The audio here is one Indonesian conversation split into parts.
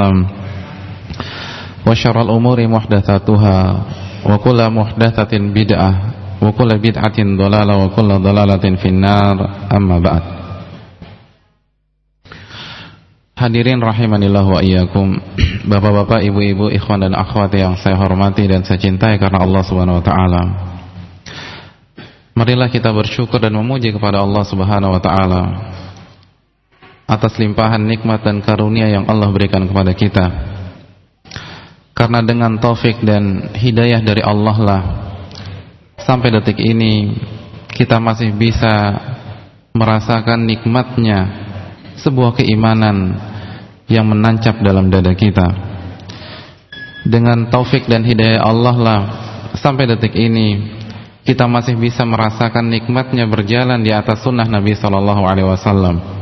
wasallam wa syarrul umuri muhdatsatuha wa kullu muhdatsatin bid'ah wa kullu bid'atin dhalalah wa kullu dhalalatin finnar. Amma ba'd. Hadirin rahimanillah wa iyyakum. Bapak-bapak, ibu-ibu, ikhwan dan akhwat yang saya hormati dan saya cintai karena Allah Subhanahu wa taala. Marilah kita bersyukur dan memuji kepada Allah Subhanahu wa taala atas limpahan nikmat dan karunia yang Allah berikan kepada kita. Karena dengan taufik dan hidayah dari Allah lah sampai detik ini kita masih bisa merasakan nikmatnya sebuah keimanan yang menancap dalam dada kita dengan taufik dan hidayah Allah lah sampai detik ini kita masih bisa merasakan nikmatnya berjalan di atas sunnah Nabi Sallallahu Alaihi Wasallam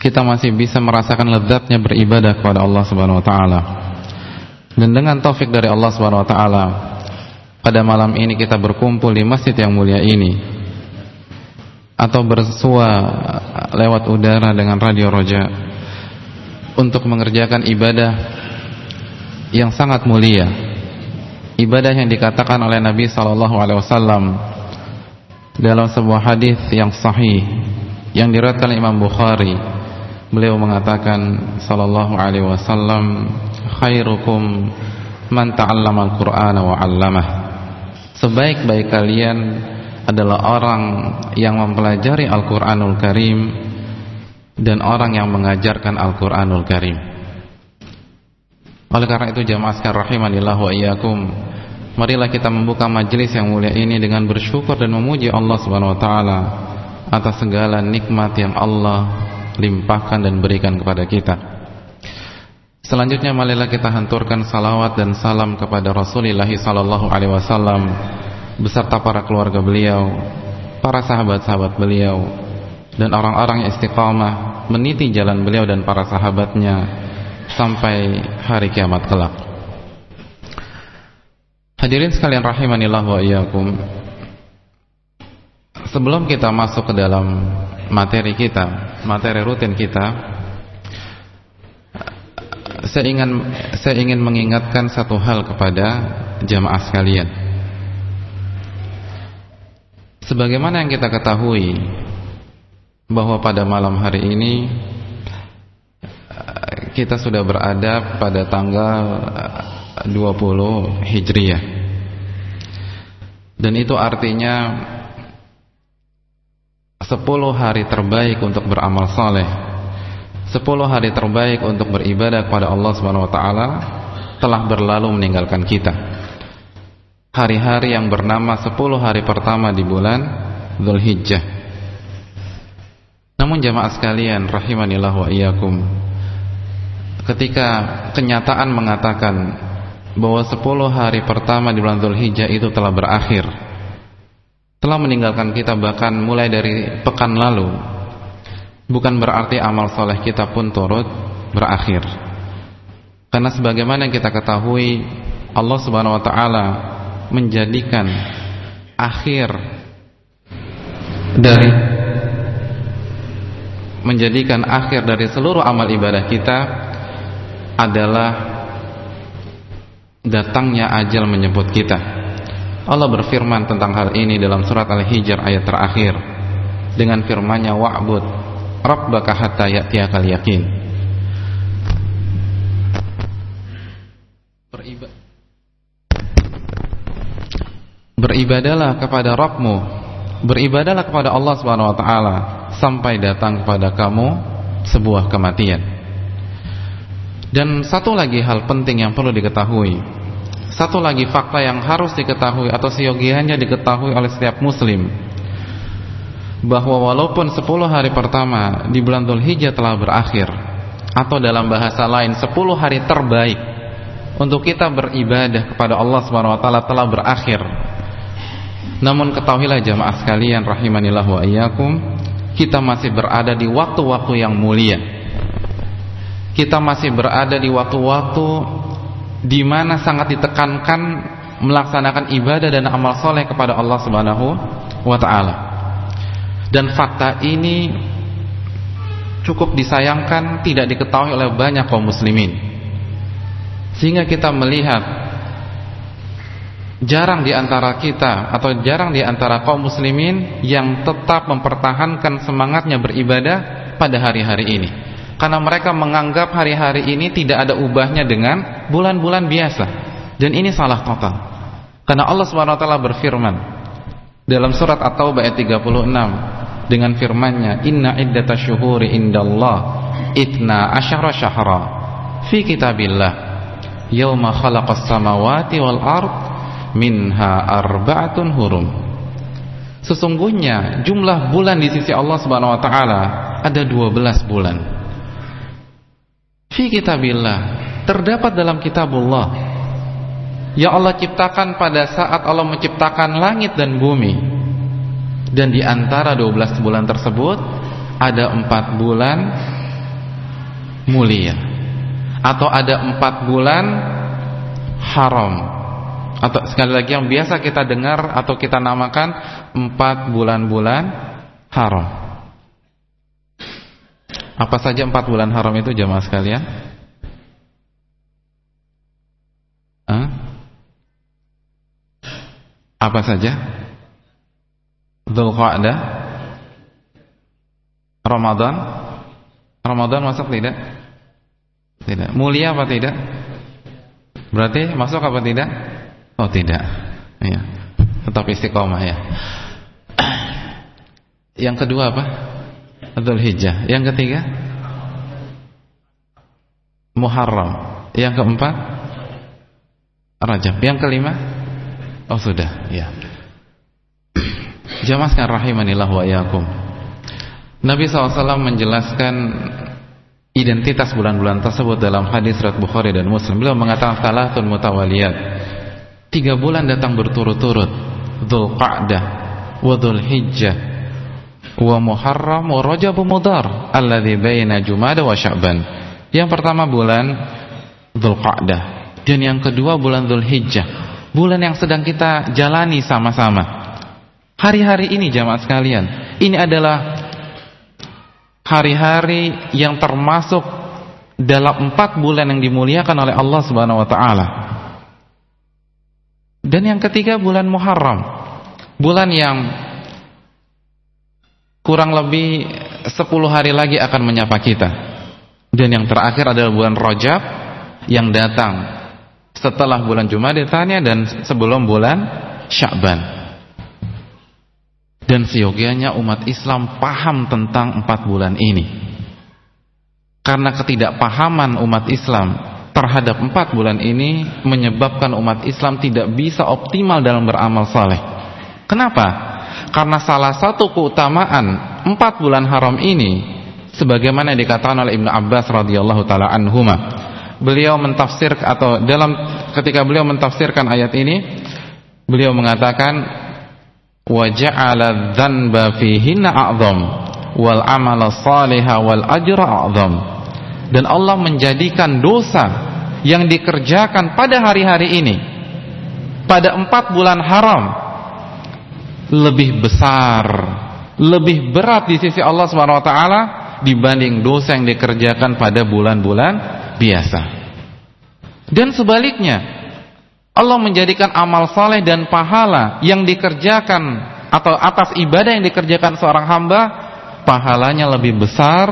kita masih bisa merasakan lezatnya beribadah kepada Allah Subhanahu Wa Taala dan dengan taufik dari Allah Subhanahu Wa Taala pada malam ini kita berkumpul di masjid yang mulia ini atau bersua lewat udara dengan radio Roja untuk mengerjakan ibadah yang sangat mulia. Ibadah yang dikatakan oleh Nabi sallallahu alaihi wasallam dalam sebuah hadis yang sahih yang diriwayatkan Imam Bukhari. Beliau mengatakan sallallahu alaihi wasallam khairukum man ta'allama al-Qur'ana wa 'allamah. Sebaik-baik kalian adalah orang yang mempelajari Al-Qur'anul Karim dan orang yang mengajarkan Al-Quranul Karim oleh karena itu jamaah sekalian rahimanillah wa iyyakum marilah kita membuka majelis yang mulia ini dengan bersyukur dan memuji Allah Subhanahu wa taala atas segala nikmat yang Allah limpahkan dan berikan kepada kita selanjutnya marilah kita hanturkan salawat dan salam kepada Rasulullah sallallahu alaihi wasallam beserta para keluarga beliau para sahabat-sahabat beliau dan orang-orang yang istiqamah meniti jalan beliau dan para sahabatnya sampai hari kiamat kelak. Hadirin sekalian rahimanillah wa iyyakum. Sebelum kita masuk ke dalam materi kita, materi rutin kita, saya ingin saya ingin mengingatkan satu hal kepada jamaah sekalian. Sebagaimana yang kita ketahui bahwa pada malam hari ini kita sudah berada pada tanggal 20 Hijriah dan itu artinya 10 hari terbaik untuk beramal saleh. 10 hari terbaik untuk beribadah kepada Allah Subhanahu wa taala telah berlalu meninggalkan kita. Hari-hari yang bernama 10 hari pertama di bulan Zulhijjah. Namun jamaah sekalian rahimanillah wa iyyakum ketika kenyataan mengatakan bahwa 10 hari pertama di bulan Zulhijjah itu telah berakhir telah meninggalkan kita bahkan mulai dari pekan lalu bukan berarti amal soleh kita pun turut berakhir karena sebagaimana kita ketahui Allah subhanahu wa ta'ala menjadikan akhir dari menjadikan akhir dari seluruh amal ibadah kita adalah datangnya ajal menyebut kita. Allah berfirman tentang hal ini dalam surat Al-Hijr ayat terakhir dengan firman-Nya wa'bud rabbaka hatta ya'tiyakal yakin. Beribadalah kepada Rabbmu, beribadalah kepada Allah Subhanahu wa taala sampai datang kepada kamu sebuah kematian. Dan satu lagi hal penting yang perlu diketahui. Satu lagi fakta yang harus diketahui atau seyogianya diketahui oleh setiap muslim bahwa walaupun 10 hari pertama di bulan Dzulhijjah telah berakhir atau dalam bahasa lain 10 hari terbaik untuk kita beribadah kepada Allah Subhanahu wa taala telah berakhir. Namun ketahuilah jamaah sekalian rahimanillah wa iyyakum kita masih berada di waktu-waktu yang mulia. Kita masih berada di waktu-waktu di mana sangat ditekankan melaksanakan ibadah dan amal soleh kepada Allah Subhanahu wa taala. Dan fakta ini cukup disayangkan tidak diketahui oleh banyak kaum muslimin. Sehingga kita melihat jarang di antara kita atau jarang di antara kaum muslimin yang tetap mempertahankan semangatnya beribadah pada hari-hari ini. Karena mereka menganggap hari-hari ini tidak ada ubahnya dengan bulan-bulan biasa. Dan ini salah total. Karena Allah taala berfirman dalam surat At-Taubah ayat 36 dengan firman-Nya, "Inna iddatasyuhuri indallah itna asyara syahra fi kitabillah yauma khalaqas samawati wal ard minha arba'atun hurum." Sesungguhnya jumlah bulan di sisi Allah Subhanahu wa taala ada 12 bulan. Fi kitabillah. Terdapat dalam kitabullah. Yang Allah ciptakan pada saat Allah menciptakan langit dan bumi. Dan di antara 12 bulan tersebut ada empat bulan mulia. Atau ada empat bulan haram. Atau sekali lagi yang biasa kita dengar atau kita namakan empat bulan-bulan haram apa saja empat bulan haram itu jemaah sekalian? Hah? Apa saja? Dzulqa'dah Ramadan Ramadan masuk tidak? Tidak. Mulia apa tidak? Berarti masuk apa tidak? Oh tidak. Ya. Tetap istiqomah ya. Yang kedua apa? Dzulhijjah. Yang ketiga? Muharram. Yang keempat? Rajab. Yang kelima? Oh sudah, ya. Jamaah sekalian rahimanillah wa iyyakum. Nabi SAW menjelaskan identitas bulan-bulan tersebut dalam hadis riwayat Bukhari dan Muslim. Beliau mengatakan salatun mutawaliyat. Tiga bulan datang berturut-turut. Dzulqa'dah wa Dzulhijjah wa Muharram wa Rajab Mudhar alladzi baina Jumada wa Sya'ban. Yang pertama bulan Dzulqa'dah dan yang kedua bulan Dzulhijjah bulan yang sedang kita jalani sama-sama. Hari-hari ini jamaah sekalian, ini adalah hari-hari yang termasuk dalam empat bulan yang dimuliakan oleh Allah Subhanahu Wa Taala. Dan yang ketiga bulan Muharram, bulan yang kurang lebih 10 hari lagi akan menyapa kita. Dan yang terakhir adalah bulan Rajab yang datang setelah bulan Jumadil Tanya dan sebelum bulan Sya'ban. Dan seyogianya umat Islam paham tentang empat bulan ini. Karena ketidakpahaman umat Islam terhadap empat bulan ini menyebabkan umat Islam tidak bisa optimal dalam beramal saleh. Kenapa? Karena salah satu keutamaan empat bulan haram ini sebagaimana dikatakan oleh Ibnu Abbas radhiyallahu taala anhuma. Beliau mentafsir atau dalam ketika beliau mentafsirkan ayat ini beliau mengatakan wa ja'ala dzanba fihinna wal amala salihah wal ajra a'zam. Dan Allah menjadikan dosa yang dikerjakan pada hari-hari ini pada empat bulan haram lebih besar lebih berat di sisi Allah Subhanahu wa taala dibanding dosa yang dikerjakan pada bulan-bulan biasa. Dan sebaliknya, Allah menjadikan amal saleh dan pahala yang dikerjakan atau atas ibadah yang dikerjakan seorang hamba, pahalanya lebih besar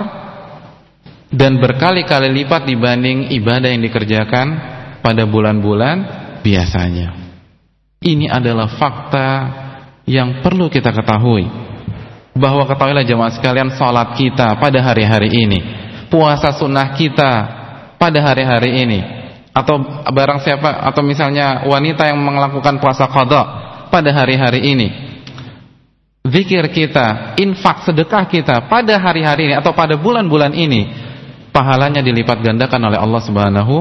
dan berkali-kali lipat dibanding ibadah yang dikerjakan pada bulan-bulan biasanya. Ini adalah fakta yang perlu kita ketahui. Bahwa ketahuilah jemaah sekalian salat kita pada hari-hari ini, puasa sunnah kita pada hari-hari ini atau barang siapa atau misalnya wanita yang melakukan puasa qada pada hari-hari ini zikir kita infak sedekah kita pada hari-hari ini atau pada bulan-bulan ini pahalanya dilipat gandakan oleh Allah Subhanahu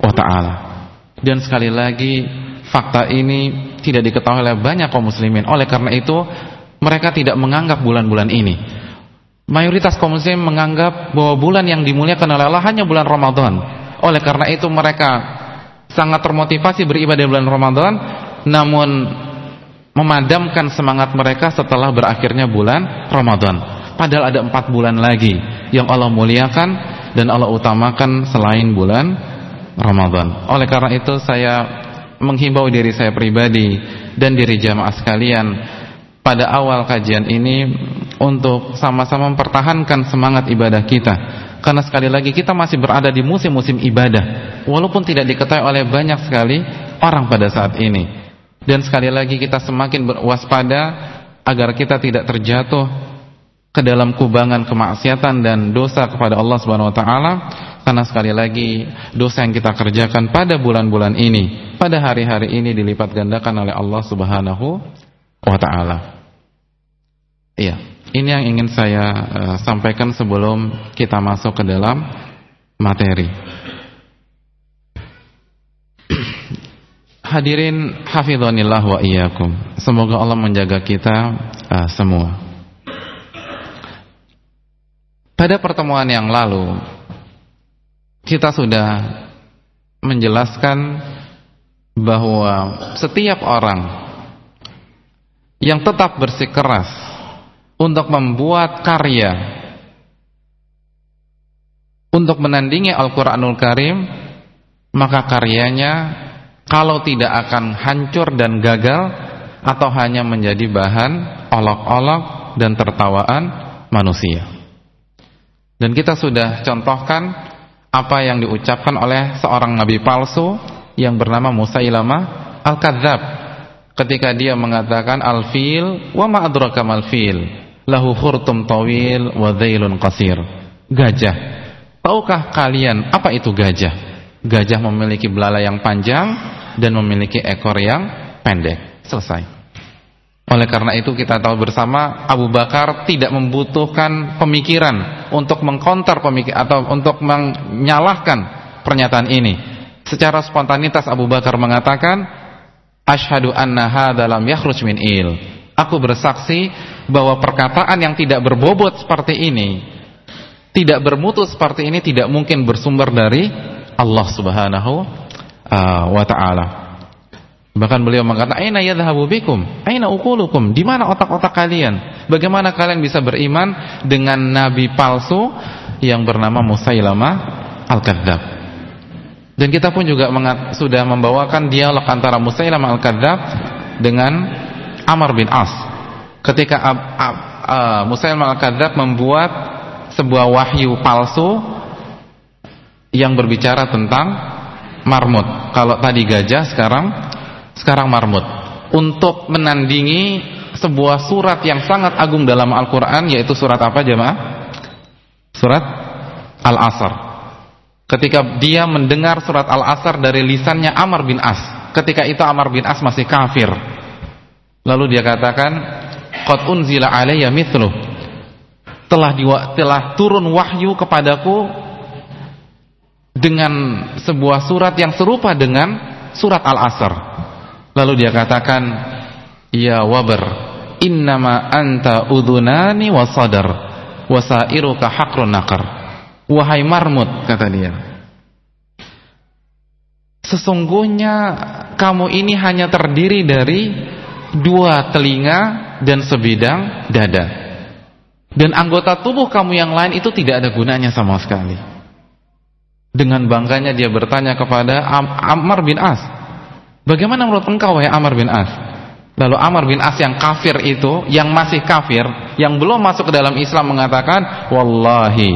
wa taala dan sekali lagi fakta ini tidak diketahui oleh banyak kaum muslimin oleh karena itu mereka tidak menganggap bulan-bulan ini Mayoritas kaum muslim menganggap bahwa bulan yang dimuliakan oleh Allah hanya bulan Ramadan. Oleh karena itu mereka sangat termotivasi beribadah bulan Ramadan, namun memadamkan semangat mereka setelah berakhirnya bulan Ramadan. Padahal ada empat bulan lagi yang Allah muliakan dan Allah utamakan selain bulan Ramadan. Oleh karena itu saya menghimbau diri saya pribadi dan diri jamaah sekalian pada awal kajian ini untuk sama-sama mempertahankan semangat ibadah kita. Karena sekali lagi kita masih berada di musim-musim ibadah walaupun tidak diketahui oleh banyak sekali orang pada saat ini. Dan sekali lagi kita semakin berwaspada agar kita tidak terjatuh ke dalam kubangan kemaksiatan dan dosa kepada Allah Subhanahu wa taala karena sekali lagi dosa yang kita kerjakan pada bulan-bulan ini, pada hari-hari ini dilipat gandakan oleh Allah Subhanahu wa taala. Iya, ini yang ingin saya uh, sampaikan sebelum kita masuk ke dalam materi. Hadirin hafizanillah wa iyyakum. Semoga Allah menjaga kita uh, semua. Pada pertemuan yang lalu kita sudah menjelaskan bahwa setiap orang yang tetap bersikeras untuk membuat karya untuk menandingi Al-Qur'anul Karim maka karyanya kalau tidak akan hancur dan gagal atau hanya menjadi bahan olok-olok dan tertawaan manusia. Dan kita sudah contohkan apa yang diucapkan oleh seorang nabi palsu yang bernama Musa Ilama Al-Kadzab ketika dia mengatakan al-fil wa ma adraka mal-fil lahu khurtum tawil wa dhailun qasir. Gajah. Tahukah kalian apa itu gajah? Gajah memiliki belalai yang panjang dan memiliki ekor yang pendek. Selesai. Oleh karena itu kita tahu bersama Abu Bakar tidak membutuhkan pemikiran untuk mengkonter pemikir atau untuk menyalahkan pernyataan ini. Secara spontanitas Abu Bakar mengatakan, "Asyhadu anna hadza lam yakhruj min il." Aku bersaksi bahwa perkataan yang tidak berbobot seperti ini, tidak bermutu seperti ini tidak mungkin bersumber dari Allah Subhanahu uh, wa taala. Bahkan beliau mengatakan, "Aina yadhhabu bikum? Aina uqulukum? Di mana otak-otak kalian? Bagaimana kalian bisa beriman dengan nabi palsu yang bernama Musailamah al-Kadzdzab?" Dan kita pun juga sudah membawakan dialog antara Musailamah al-Kadzdzab dengan Amr bin As. Ketika uh, uh, Musailamah al-Kadzdzab membuat sebuah wahyu palsu yang berbicara tentang marmut. Kalau tadi gajah, sekarang sekarang marmut. Untuk menandingi sebuah surat yang sangat agung dalam Al-Qur'an yaitu surat apa jemaah? Surat Al-Asr. Ketika dia mendengar surat Al-Asr dari lisannya Amr bin As. Ketika itu Amr bin As masih kafir. Lalu dia katakan, "Qad unzila alayya mithlu." Telah telah turun wahyu kepadaku dengan sebuah surat yang serupa dengan surat Al-Asr. Lalu dia katakan, "Ya wabar, innama anta udhunani wa sadar, wa sairuka haqqun naqar." Wahai marmut, kata dia. Sesungguhnya kamu ini hanya terdiri dari dua telinga dan sebidang dada. Dan anggota tubuh kamu yang lain itu tidak ada gunanya sama sekali. Dengan bangganya dia bertanya kepada Am Ammar bin As. Bagaimana menurut engkau ya Ammar bin As? Lalu Ammar bin As yang kafir itu, yang masih kafir, yang belum masuk ke dalam Islam mengatakan, "Wallahi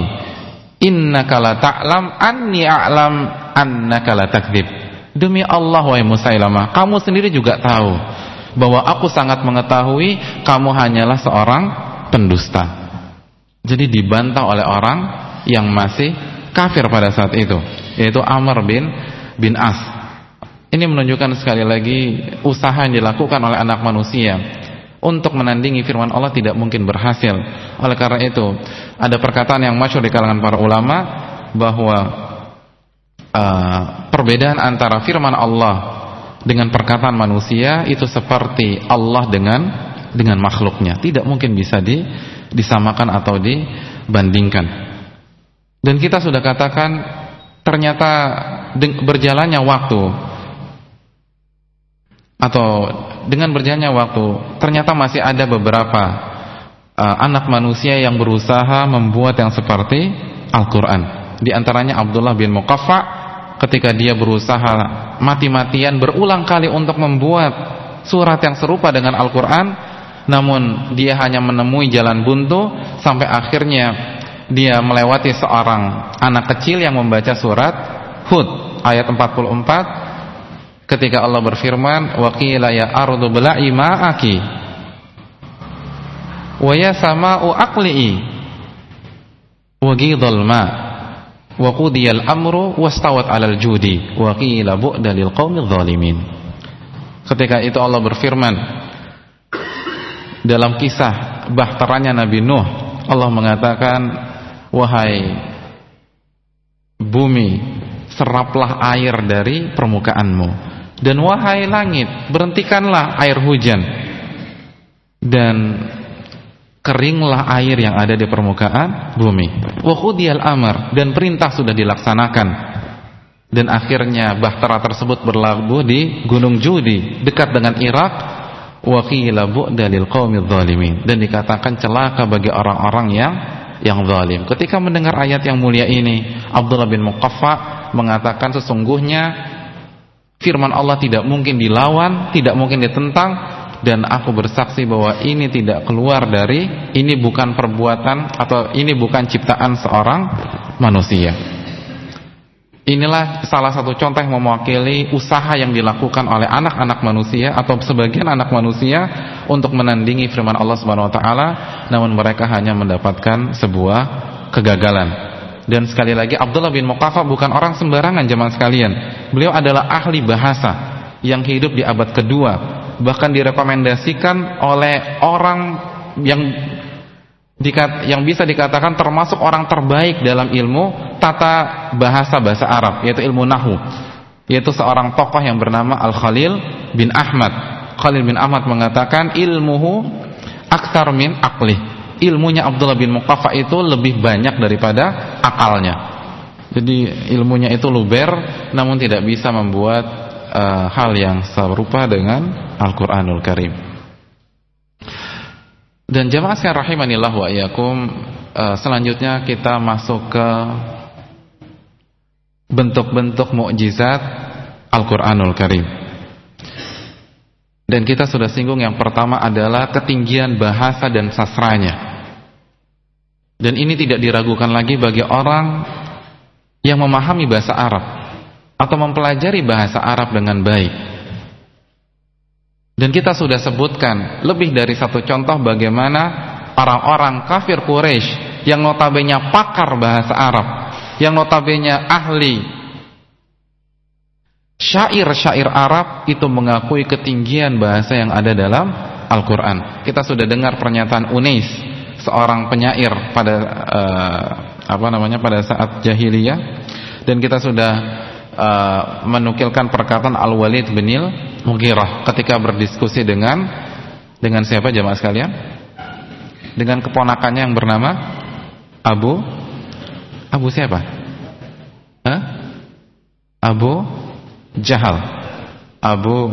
innaka la ta'lam anni a'lam annaka la takdzib." Demi Allah wahai Musailamah, kamu sendiri juga tahu bahwa aku sangat mengetahui kamu hanyalah seorang pendusta. Jadi dibantah oleh orang yang masih kafir pada saat itu yaitu Amr bin bin As ini menunjukkan sekali lagi usaha yang dilakukan oleh anak manusia untuk menandingi firman Allah tidak mungkin berhasil. Oleh karena itu ada perkataan yang masyhur di kalangan para ulama bahwa uh, perbedaan antara firman Allah dengan perkataan manusia itu seperti Allah dengan dengan makhluknya. Tidak mungkin bisa di, disamakan atau dibandingkan. Dan kita sudah katakan ternyata berjalannya waktu atau dengan berjalannya waktu ternyata masih ada beberapa uh, anak manusia yang berusaha membuat yang seperti Al-Qur'an. Di antaranya Abdullah bin Muqaffa ketika dia berusaha mati-matian berulang kali untuk membuat surat yang serupa dengan Al-Qur'an, namun dia hanya menemui jalan buntu sampai akhirnya dia melewati seorang anak kecil yang membaca surat Hud ayat 44 ketika Allah berfirman waqila ya ardu bla'i ma'aki wa ya sama'u aqli'i wa ghidal ma' wa qudiyal amru wastawat 'alal judi. Wa qila bu'da lil qaumidh dhalimin. Ketika itu Allah berfirman dalam kisah bahteranya Nabi Nuh Allah mengatakan wahai bumi seraplah air dari permukaanmu dan wahai langit berhentikanlah air hujan. Dan keringlah air yang ada di permukaan bumi. Wa khudiyal amr dan perintah sudah dilaksanakan. Dan akhirnya bahtera tersebut berlabuh di Gunung Judi dekat dengan Irak. Wa qila bu'da lil dan dikatakan celaka bagi orang-orang yang yang zalim. Ketika mendengar ayat yang mulia ini, Abdullah bin Muqaffa mengatakan sesungguhnya firman Allah tidak mungkin dilawan, tidak mungkin ditentang dan aku bersaksi bahwa ini tidak keluar dari ini bukan perbuatan atau ini bukan ciptaan seorang manusia. Inilah salah satu contoh yang mewakili usaha yang dilakukan oleh anak-anak manusia atau sebagian anak manusia untuk menandingi firman Allah Subhanahu wa taala, namun mereka hanya mendapatkan sebuah kegagalan. Dan sekali lagi Abdullah bin Muqaffa bukan orang sembarangan zaman sekalian. Beliau adalah ahli bahasa yang hidup di abad kedua, bahkan direkomendasikan oleh orang yang yang bisa dikatakan termasuk orang terbaik dalam ilmu tata bahasa bahasa Arab yaitu ilmu nahu yaitu seorang tokoh yang bernama Al-Khalil bin Ahmad. Khalil bin Ahmad mengatakan ilmuhu aktar min akli ilmunya Abdullah bin Muqaffa itu lebih banyak daripada akalnya jadi ilmunya itu luber namun tidak bisa membuat uh, hal yang serupa dengan Al-Quranul Karim dan jamaah sekalian rahimanillah wa iyyakum uh, selanjutnya kita masuk ke bentuk-bentuk mukjizat Al-Qur'anul Karim. Dan kita sudah singgung yang pertama adalah ketinggian bahasa dan sastranya. Dan ini tidak diragukan lagi bagi orang yang memahami bahasa Arab atau mempelajari bahasa Arab dengan baik. Dan kita sudah sebutkan lebih dari satu contoh bagaimana orang-orang kafir Quraisy yang notabene pakar bahasa Arab, yang notabene ahli syair-syair Arab itu mengakui ketinggian bahasa yang ada dalam Al-Qur'an. Kita sudah dengar pernyataan Unais, seorang penyair pada uh, apa namanya pada saat jahiliyah dan kita sudah uh, menukilkan perkataan Al-Walid bin Mughirah ketika berdiskusi dengan dengan siapa jemaah sekalian? Dengan keponakannya yang bernama Abu Abu siapa? Hah? Abu Jahal. Abu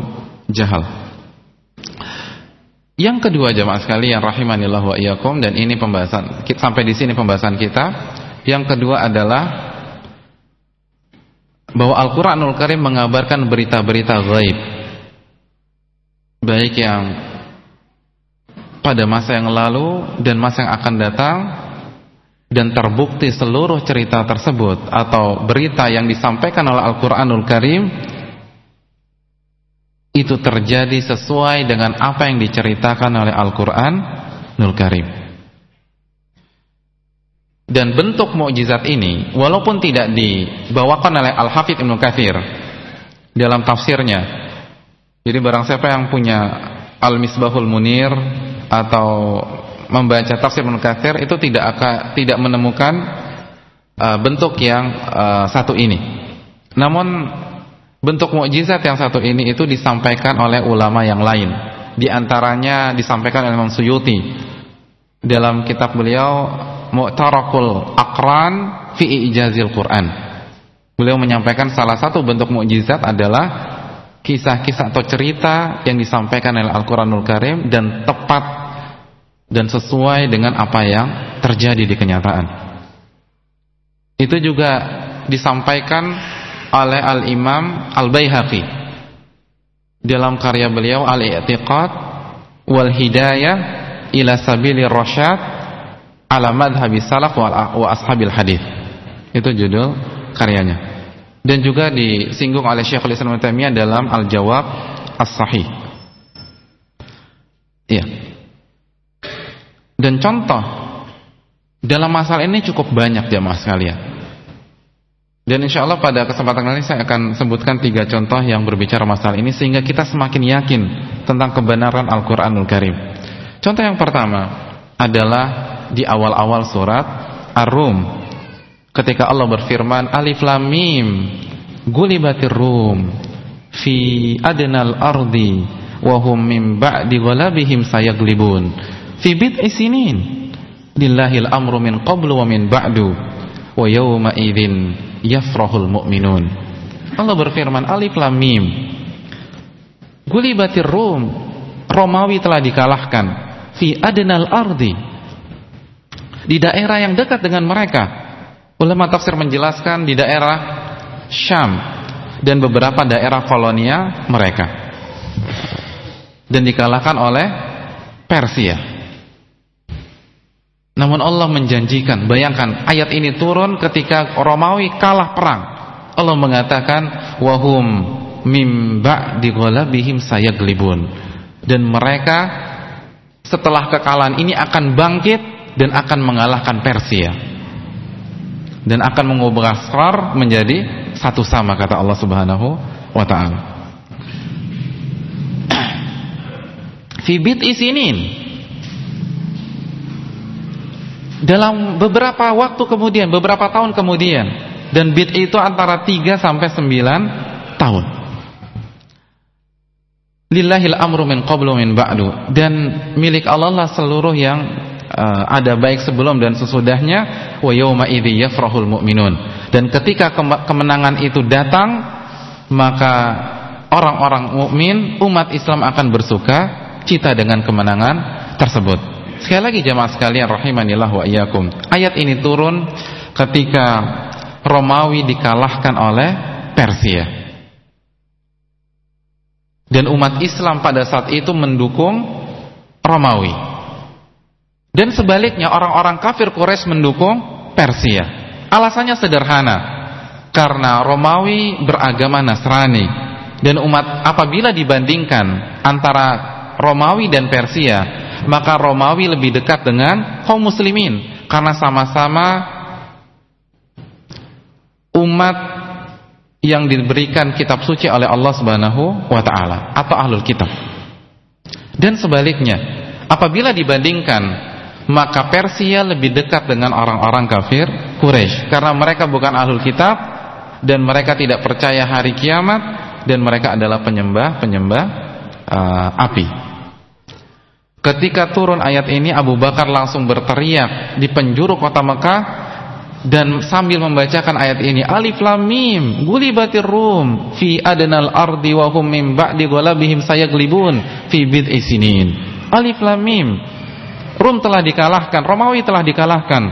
Jahal. Yang kedua jemaah sekalian rahimanillah wa iyyakum dan ini pembahasan sampai di sini pembahasan kita. Yang kedua adalah bahwa Al-Quranul Karim mengabarkan berita-berita gaib baik yang pada masa yang lalu dan masa yang akan datang dan terbukti seluruh cerita tersebut atau berita yang disampaikan oleh Al-Quranul Karim itu terjadi sesuai dengan apa yang diceritakan oleh Al-Quranul Karim dan bentuk mukjizat ini walaupun tidak dibawakan oleh Al-Hafidh Ibnu Katsir dalam tafsirnya. Jadi barang siapa yang punya Al-Misbahul Munir atau membaca tafsir Ibnu Katsir itu tidak akan tidak menemukan uh, bentuk yang uh, satu ini. Namun bentuk mukjizat yang satu ini itu disampaikan oleh ulama yang lain. Di antaranya disampaikan oleh Imam Suyuti dalam kitab beliau Mu'tarakul Aqran fi ijazil Quran. Beliau menyampaikan salah satu bentuk mukjizat adalah kisah-kisah atau cerita yang disampaikan oleh Al-Qur'anul Karim dan tepat dan sesuai dengan apa yang terjadi di kenyataan. Itu juga disampaikan oleh Al-Imam Al-Baihaqi dalam karya beliau Al-I'tiqad wal Hidayah ila Sabilir Rasyad ala madhhabi salaf wa ashabil hadis. Itu judul karyanya. Dan juga disinggung oleh Syekhul Islam Taimiyah dalam Al-Jawab As-Sahih. Iya. Dan contoh dalam masalah ini cukup banyak jamaah sekalian. Dan insya Allah pada kesempatan kali ini saya akan sebutkan tiga contoh yang berbicara masalah ini sehingga kita semakin yakin tentang kebenaran Al-Quranul Karim. Contoh yang pertama adalah di awal-awal surat Ar-Rum ketika Allah berfirman Alif Lam Mim gulibatir Rum fi adnal ardi wa hum min ba'di ghalabihim sayaglibun fi bid'i sinin lillahil amru min qablu wa min ba'du wa yawma idzin yafrahul mu'minun. Allah berfirman Alif Lam Mim. Gulibatir Rum. Romawi telah dikalahkan. Fi adnal ardi. Di daerah yang dekat dengan mereka. Ulama tafsir menjelaskan di daerah Syam dan beberapa daerah kolonia mereka. Dan dikalahkan oleh Persia namun Allah menjanjikan, bayangkan ayat ini turun ketika Romawi kalah perang. Allah mengatakan wahum mim ba'di ghalabihim sayaglibun. Dan mereka setelah kekalahan ini akan bangkit dan akan mengalahkan Persia. Dan akan mengubah Asrar menjadi satu sama kata Allah Subhanahu wa taala. Fi bid'i sinin dalam beberapa waktu kemudian, beberapa tahun kemudian. Dan bid itu antara 3 sampai 9 tahun. Lillahil amru min qablu min ba'du dan milik Allah lah seluruh yang uh, ada baik sebelum dan sesudahnya wa yauma idzi yafrahul mu'minun. Dan ketika kemenangan itu datang maka orang-orang mukmin umat Islam akan bersuka cita dengan kemenangan tersebut. Sekali lagi jemaah sekalian rahimanillah wa iyyakum. Ayat ini turun ketika Romawi dikalahkan oleh Persia. Dan umat Islam pada saat itu mendukung Romawi. Dan sebaliknya orang-orang kafir Quraisy mendukung Persia. Alasannya sederhana. Karena Romawi beragama Nasrani dan umat apabila dibandingkan antara Romawi dan Persia maka Romawi lebih dekat dengan kaum muslimin karena sama-sama umat yang diberikan kitab suci oleh Allah Subhanahu wa taala atau ahlul kitab. Dan sebaliknya, apabila dibandingkan maka Persia lebih dekat dengan orang-orang kafir Quraisy karena mereka bukan ahlul kitab dan mereka tidak percaya hari kiamat dan mereka adalah penyembah-penyembah uh, api. Ketika turun ayat ini Abu Bakar langsung berteriak di penjuru kota Mekah dan sambil membacakan ayat ini Alif Lam Mim gulibatir rum fi adnal ardi wa hum min ba'di ghalabihim sayaglibun fi bid'i sinin. Alif Lam Mim Rum telah dikalahkan Romawi telah dikalahkan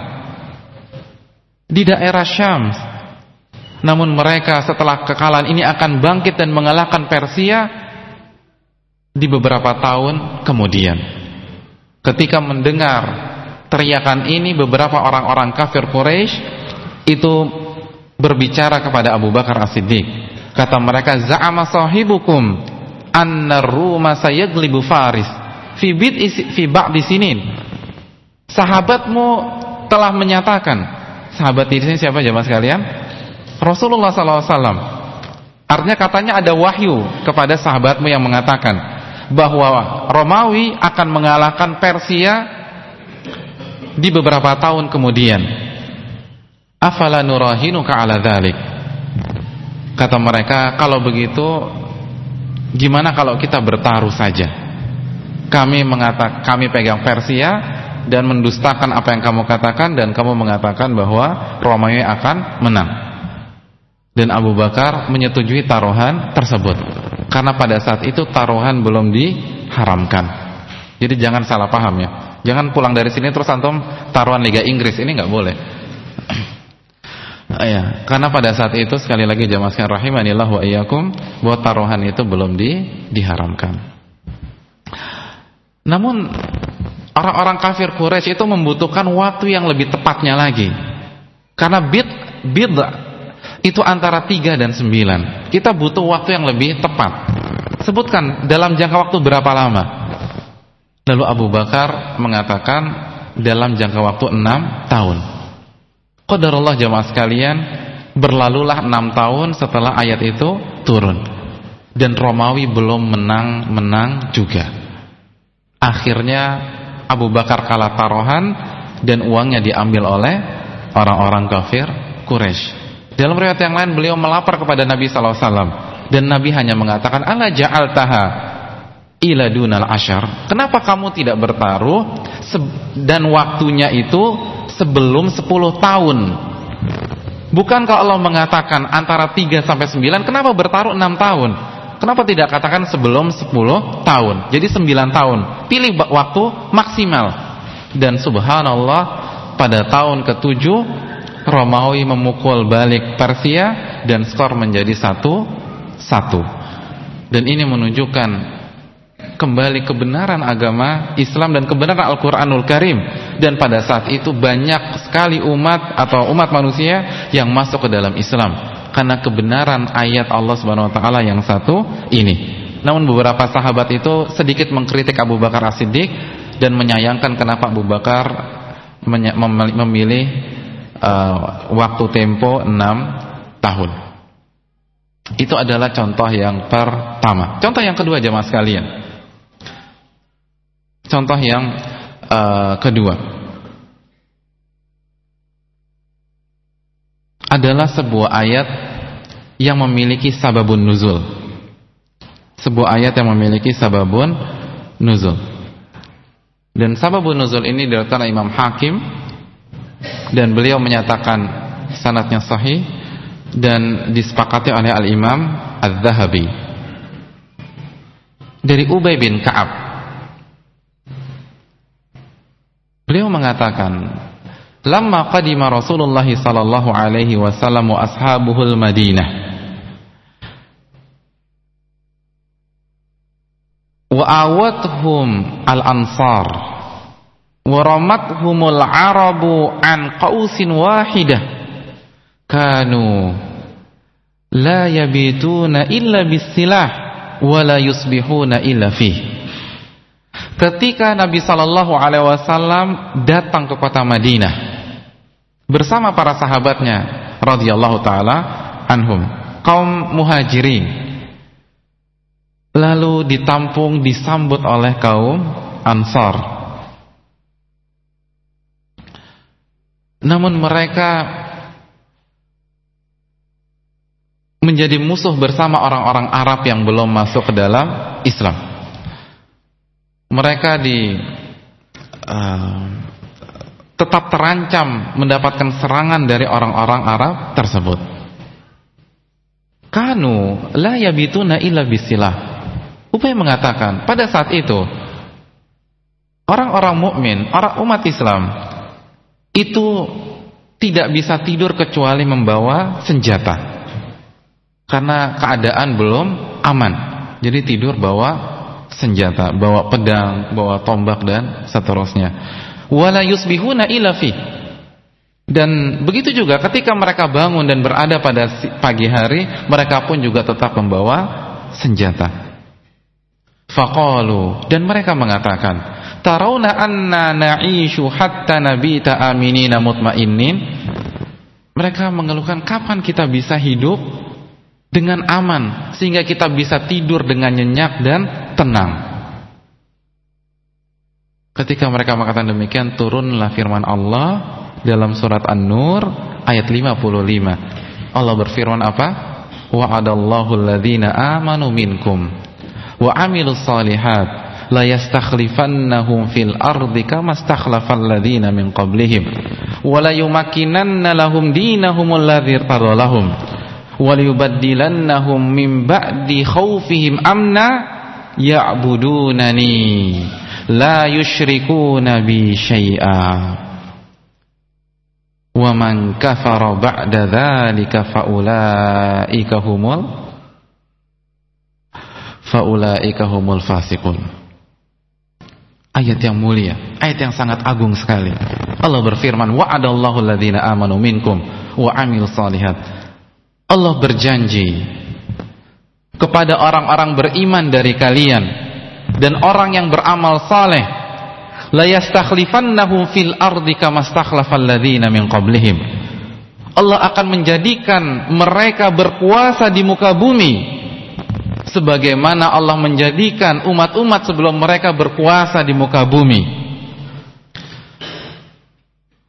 di daerah Syam namun mereka setelah kekalahan ini akan bangkit dan mengalahkan Persia di beberapa tahun kemudian Ketika mendengar teriakan ini beberapa orang-orang kafir Quraisy itu berbicara kepada Abu Bakar As-Siddiq. Kata mereka, "Za'ama sahibukum anna Ruma sayaglibu Faris fi bid fi ba'di sinin." Sahabatmu telah menyatakan, sahabat di sini siapa jemaah sekalian? Rasulullah SAW. Artinya katanya ada wahyu kepada sahabatmu yang mengatakan, bahwa Romawi akan mengalahkan Persia di beberapa tahun kemudian. Afala nurahinuka ala dhalik. Kata mereka, kalau begitu gimana kalau kita bertaruh saja? Kami mengatakan kami pegang Persia dan mendustakan apa yang kamu katakan dan kamu mengatakan bahwa Romawi akan menang. Dan Abu Bakar menyetujui taruhan tersebut. Karena pada saat itu taruhan belum diharamkan. Jadi jangan salah paham ya. Jangan pulang dari sini terus antum taruhan Liga Inggris ini nggak boleh. ya, karena pada saat itu sekali lagi jamaah sekalian rahimanillah wa iyyakum bahwa taruhan itu belum di, diharamkan. Namun orang-orang kafir Quraisy itu membutuhkan waktu yang lebih tepatnya lagi. Karena bid bid itu antara 3 dan 9. Kita butuh waktu yang lebih tepat. Sebutkan dalam jangka waktu berapa lama? Lalu Abu Bakar mengatakan dalam jangka waktu 6 tahun. Qadarullah jamaah sekalian, berlalulah 6 tahun setelah ayat itu turun. Dan Romawi belum menang-menang juga. Akhirnya Abu Bakar kalah taruhan dan uangnya diambil oleh orang-orang kafir Quraisy. Dalam riwayat yang lain beliau melapor kepada Nabi sallallahu alaihi wasallam dan Nabi hanya mengatakan ala ja'altaha ila dunal asyar. Kenapa kamu tidak bertaruh dan waktunya itu sebelum 10 tahun? Bukankah Allah mengatakan antara 3 sampai 9? Kenapa bertaruh 6 tahun? Kenapa tidak katakan sebelum 10 tahun? Jadi 9 tahun. Pilih waktu maksimal. Dan subhanallah pada tahun ketujuh Romawi memukul balik Persia dan skor menjadi satu satu. Dan ini menunjukkan kembali kebenaran agama Islam dan kebenaran Al-Quranul Karim. Dan pada saat itu banyak sekali umat atau umat manusia yang masuk ke dalam Islam karena kebenaran ayat Allah Subhanahu Wa Taala yang satu ini. Namun beberapa sahabat itu sedikit mengkritik Abu Bakar As-Siddiq dan menyayangkan kenapa Abu Bakar memilih uh, waktu tempo 6 tahun. Itu adalah contoh yang pertama. Contoh yang kedua jemaah sekalian. Contoh yang uh, kedua adalah sebuah ayat yang memiliki sababun nuzul. Sebuah ayat yang memiliki sababun nuzul. Dan sababun nuzul ini diriwayatkan Imam Hakim dan beliau menyatakan sanatnya sahih dan disepakati oleh al-Imam Az-Zahabi dari Ubay bin Ka'ab. Beliau mengatakan lamma qadima Rasulullah sallallahu alaihi wasallam wa ashabuhul Madinah. Wa awathum al-ansar waramathumul arabu an qausin wahidah. Kanu la yabituna illa bisilah wa la yusbihuna illa fih. Ketika Nabi sallallahu alaihi wasallam datang ke kota Madinah bersama para sahabatnya radhiyallahu taala anhum kaum muhajirin lalu ditampung disambut oleh kaum ansar Namun mereka menjadi musuh bersama orang-orang Arab yang belum masuk ke dalam Islam. Mereka di uh, tetap terancam mendapatkan serangan dari orang-orang Arab tersebut. Kanu la yabituna illa bisilah. Upaya mengatakan pada saat itu orang-orang mukmin, orang umat Islam itu tidak bisa tidur kecuali membawa senjata. Karena keadaan belum aman. Jadi tidur bawa senjata bawa pedang bawa tombak dan seterusnya. Wala yusbihuna illa fi. Dan begitu juga ketika mereka bangun dan berada pada pagi hari mereka pun juga tetap membawa senjata. Faqalu. Dan mereka mengatakan tarawna anna na'ishu hatta nabita aminina mutmainnin. Mereka mengeluhkan kapan kita bisa hidup dengan aman sehingga kita bisa tidur dengan nyenyak dan tenang. Ketika mereka mengatakan demikian turunlah firman Allah dalam surat An-Nur ayat 55 Allah berfirman apa? Wa'adallahu alladhina amanu minkum wa amilus salihat la yastakhlifannahum fil ardi kama stakhlafal ladzina min qablihim. Wa la yumakkinanna lahum dinahum alladzi irtadalahum wa liyubaddilannahum min ba'di khawfihim amna ya'budunani. La yusyrikuna bi syai'a wa man kafara ba'da dzalika faulaika humul faulaika humul fasiqun ayat yang mulia ayat yang sangat agung sekali. Allah berfirman wa'adallahu alladhina amanu minkum wa amilus solihat Allah berjanji kepada orang-orang beriman dari kalian dan orang yang beramal saleh la yastakhlifannahum fil ardi kama stakhlafal ladzina min qablihim. Allah akan menjadikan mereka berkuasa di muka bumi sebagaimana Allah menjadikan umat-umat sebelum mereka berkuasa di muka bumi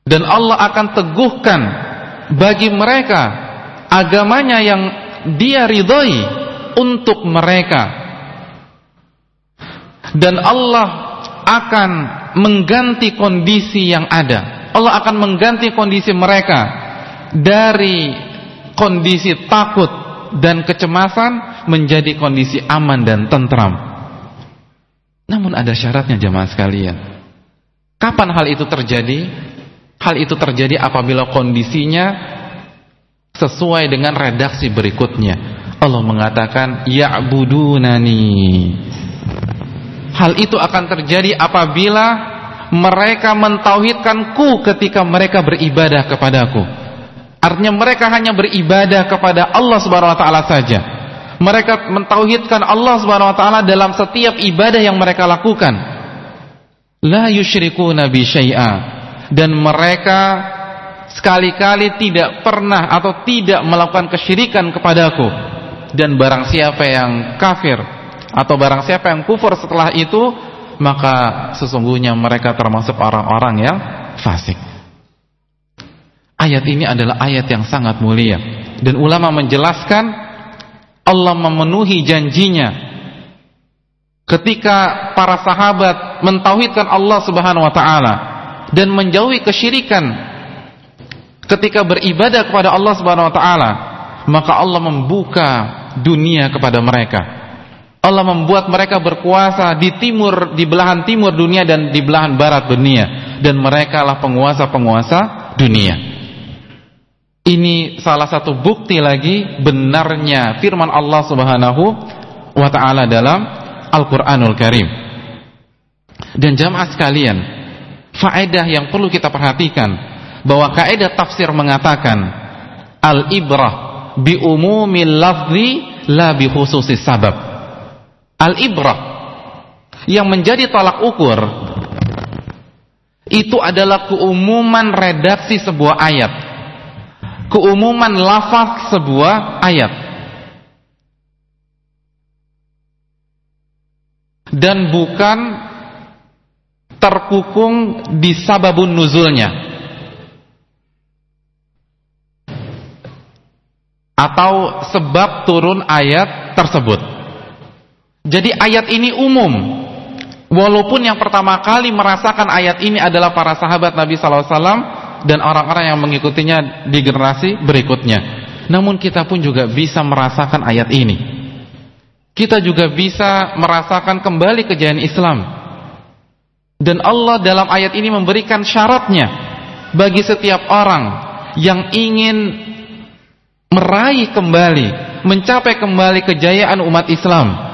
dan Allah akan teguhkan bagi mereka agamanya yang dia ridhoi untuk mereka dan Allah akan mengganti kondisi yang ada. Allah akan mengganti kondisi mereka dari kondisi takut dan kecemasan menjadi kondisi aman dan tentram. Namun ada syaratnya jemaah sekalian. Kapan hal itu terjadi? Hal itu terjadi apabila kondisinya sesuai dengan redaksi berikutnya. Allah mengatakan ya'budunani Hal itu akan terjadi apabila mereka mentauhidkanku ketika mereka beribadah kepadaku. Artinya mereka hanya beribadah kepada Allah Subhanahu wa taala saja. Mereka mentauhidkan Allah Subhanahu wa taala dalam setiap ibadah yang mereka lakukan. La yusyrikuna bi syai'a dan mereka sekali-kali tidak pernah atau tidak melakukan kesyirikan kepadaku. Dan barang siapa yang kafir atau barang siapa yang kufur setelah itu maka sesungguhnya mereka termasuk orang-orang yang fasik ayat ini adalah ayat yang sangat mulia. Dan ulama menjelaskan Allah memenuhi janjinya. Ketika para sahabat mentauhidkan Allah subhanahu wa ta'ala dan menjauhi kesyirikan ketika beribadah kepada Allah subhanahu wa ta'ala maka Allah membuka dunia kepada mereka. Allah membuat mereka berkuasa di timur, di belahan timur dunia dan di belahan barat dunia. Dan mereka lah penguasa-penguasa dunia. Ini salah satu bukti lagi benarnya firman Allah Subhanahu wa taala dalam Al-Qur'anul Karim. Dan jamaah sekalian, faedah yang perlu kita perhatikan bahwa kaidah tafsir mengatakan al-ibrah bi umumil lafzi la bi khususis sabab al-ibrah yang menjadi tolak ukur itu adalah keumuman redaksi sebuah ayat keumuman lafaz sebuah ayat. Dan bukan terkukung di sababun nuzulnya. Atau sebab turun ayat tersebut. Jadi ayat ini umum. Walaupun yang pertama kali merasakan ayat ini adalah para sahabat Nabi sallallahu alaihi wasallam dan orang-orang yang mengikutinya di generasi berikutnya. Namun kita pun juga bisa merasakan ayat ini. Kita juga bisa merasakan kembali kejayaan Islam. Dan Allah dalam ayat ini memberikan syaratnya bagi setiap orang yang ingin meraih kembali, mencapai kembali kejayaan umat Islam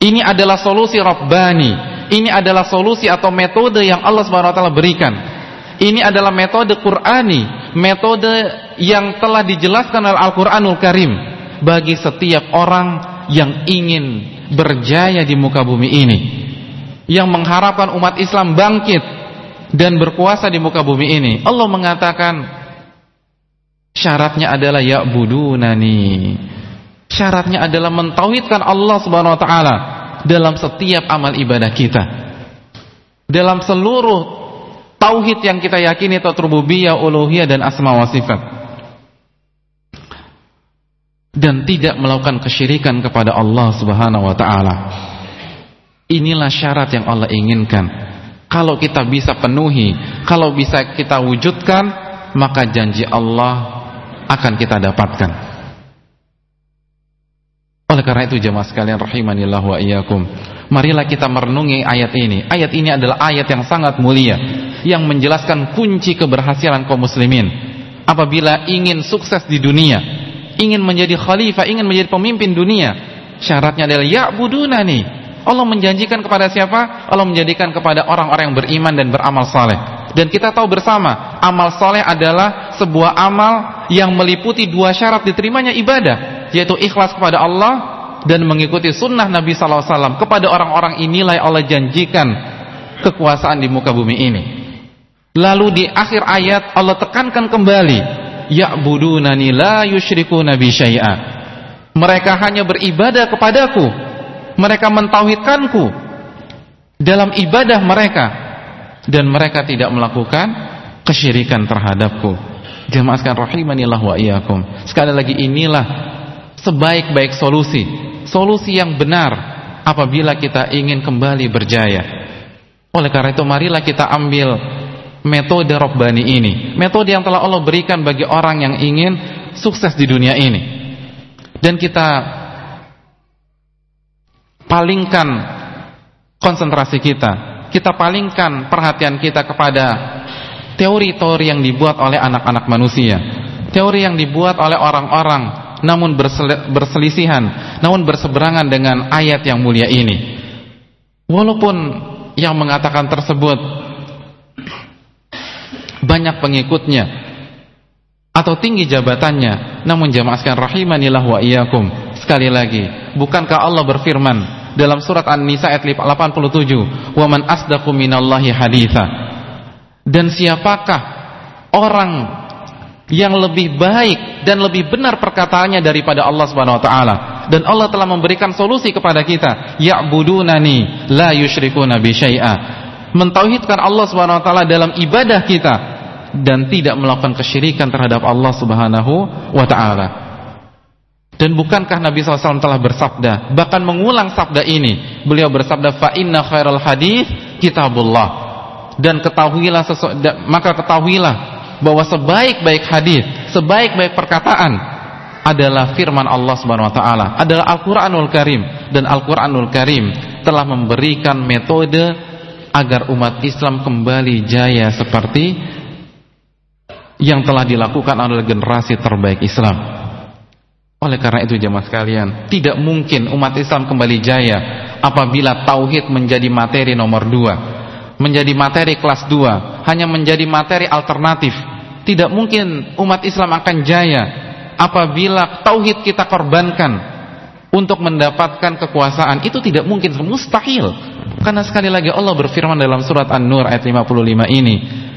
ini adalah solusi Rabbani. Ini adalah solusi atau metode yang Allah taala berikan. Ini adalah metode Qur'ani, metode yang telah dijelaskan oleh Al-Qur'anul Karim bagi setiap orang yang ingin berjaya di muka bumi ini. Yang mengharapkan umat Islam bangkit dan berkuasa di muka bumi ini. Allah mengatakan syaratnya adalah ya'budunani Syaratnya adalah mentauhidkan Allah Subhanahu wa taala dalam setiap amal ibadah kita. Dalam seluruh tauhid yang kita yakini tauhid rububiyah, uluhiyah dan asma wa sifat. Dan tidak melakukan kesyirikan kepada Allah Subhanahu wa taala. Inilah syarat yang Allah inginkan. Kalau kita bisa penuhi, kalau bisa kita wujudkan, maka janji Allah akan kita dapatkan. Oleh karena itu jemaah sekalian rahimanillah wa iyyakum, Marilah kita merenungi ayat ini. Ayat ini adalah ayat yang sangat mulia yang menjelaskan kunci keberhasilan kaum muslimin. Apabila ingin sukses di dunia, ingin menjadi khalifah, ingin menjadi pemimpin dunia, syaratnya adalah ya'budunani. Allah menjanjikan kepada siapa? Allah menjadikan kepada orang-orang yang beriman dan beramal saleh. Dan kita tahu bersama, amal saleh adalah sebuah amal yang meliputi dua syarat diterimanya ibadah, yaitu ikhlas kepada Allah dan mengikuti sunnah Nabi Sallallahu Alaihi Wasallam kepada orang-orang inilah yang Allah janjikan kekuasaan di muka bumi ini. Lalu di akhir ayat Allah tekankan kembali, ya'budunani la yusyriku nabi syai'a. Mereka hanya beribadah kepadaku. Mereka mentauhidkanku dalam ibadah mereka dan mereka tidak melakukan kesyirikan terhadapku. Jemaah sekalian rahimanillah wa iyyakum. Sekali lagi inilah sebaik-baik solusi solusi yang benar apabila kita ingin kembali berjaya. Oleh karena itu marilah kita ambil metode Rabbani ini, metode yang telah Allah berikan bagi orang yang ingin sukses di dunia ini. Dan kita palingkan konsentrasi kita, kita palingkan perhatian kita kepada teori-teori yang dibuat oleh anak-anak manusia, teori yang dibuat oleh orang-orang namun berselisihan, namun berseberangan dengan ayat yang mulia ini. Walaupun yang mengatakan tersebut banyak pengikutnya atau tinggi jabatannya, namun jamaah sekalian rahimanillah wa iyyakum. Sekali lagi, bukankah Allah berfirman dalam surat An-Nisa ayat 87, "Wa man asdaqu minallahi haditha." Dan siapakah orang yang lebih baik dan lebih benar perkataannya daripada Allah Subhanahu wa taala dan Allah telah memberikan solusi kepada kita ya'budunani la yusyrikuna bi syai'a mentauhidkan Allah Subhanahu wa taala dalam ibadah kita dan tidak melakukan kesyirikan terhadap Allah Subhanahu wa taala. Dan bukankah Nabi SAW telah bersabda bahkan mengulang sabda ini beliau bersabda fa inna khairal hadis kitabullah. Dan ketahuilah maka ketahuilah bahwa sebaik-baik hadis, sebaik-baik perkataan adalah firman Allah Subhanahu wa taala, adalah Al-Qur'anul Karim dan Al-Qur'anul Karim telah memberikan metode agar umat Islam kembali jaya seperti yang telah dilakukan oleh generasi terbaik Islam. Oleh karena itu jemaah sekalian, tidak mungkin umat Islam kembali jaya apabila tauhid menjadi materi nomor dua, menjadi materi kelas dua, hanya menjadi materi alternatif tidak mungkin umat Islam akan jaya apabila tauhid kita korbankan untuk mendapatkan kekuasaan. Itu tidak mungkin, mustahil. Karena sekali lagi Allah berfirman dalam surat An-Nur ayat 55 ini,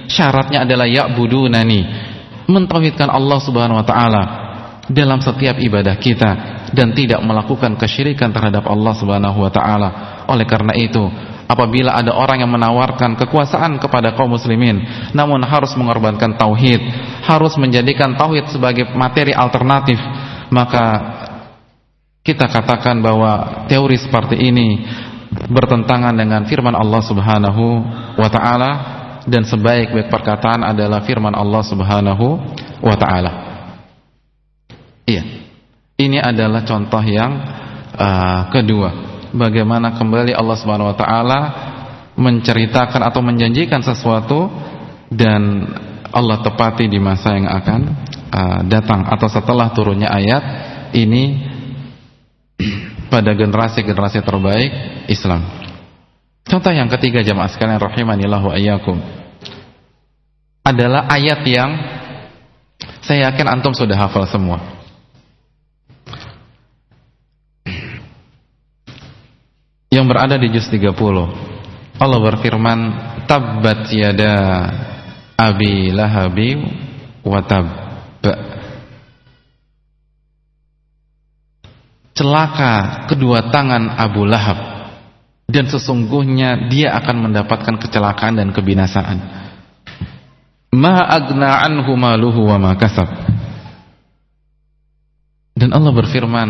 syaratnya adalah ya'budunani, mentauhidkan Allah Subhanahu wa taala dalam setiap ibadah kita dan tidak melakukan kesyirikan terhadap Allah Subhanahu wa taala. Oleh karena itu, apabila ada orang yang menawarkan kekuasaan kepada kaum muslimin namun harus mengorbankan tauhid harus menjadikan tauhid sebagai materi alternatif maka kita katakan bahwa teori seperti ini bertentangan dengan firman Allah Subhanahu wa taala dan sebaik-baik perkataan adalah firman Allah Subhanahu wa taala. Iya. Ini adalah contoh yang uh, kedua bagaimana kembali Allah Subhanahu wa taala menceritakan atau menjanjikan sesuatu dan Allah tepati di masa yang akan uh, datang atau setelah turunnya ayat ini pada generasi-generasi terbaik Islam. Contoh yang ketiga jamaah sekalian rahimanillah wa iyyakum adalah ayat yang saya yakin antum sudah hafal semua. yang berada di juz 30 Allah berfirman tabbat yada abi lahabi wa tab. Celaka kedua tangan Abu Lahab dan sesungguhnya dia akan mendapatkan kecelakaan dan kebinasaan ma agna maluhu wa ma kasab dan Allah berfirman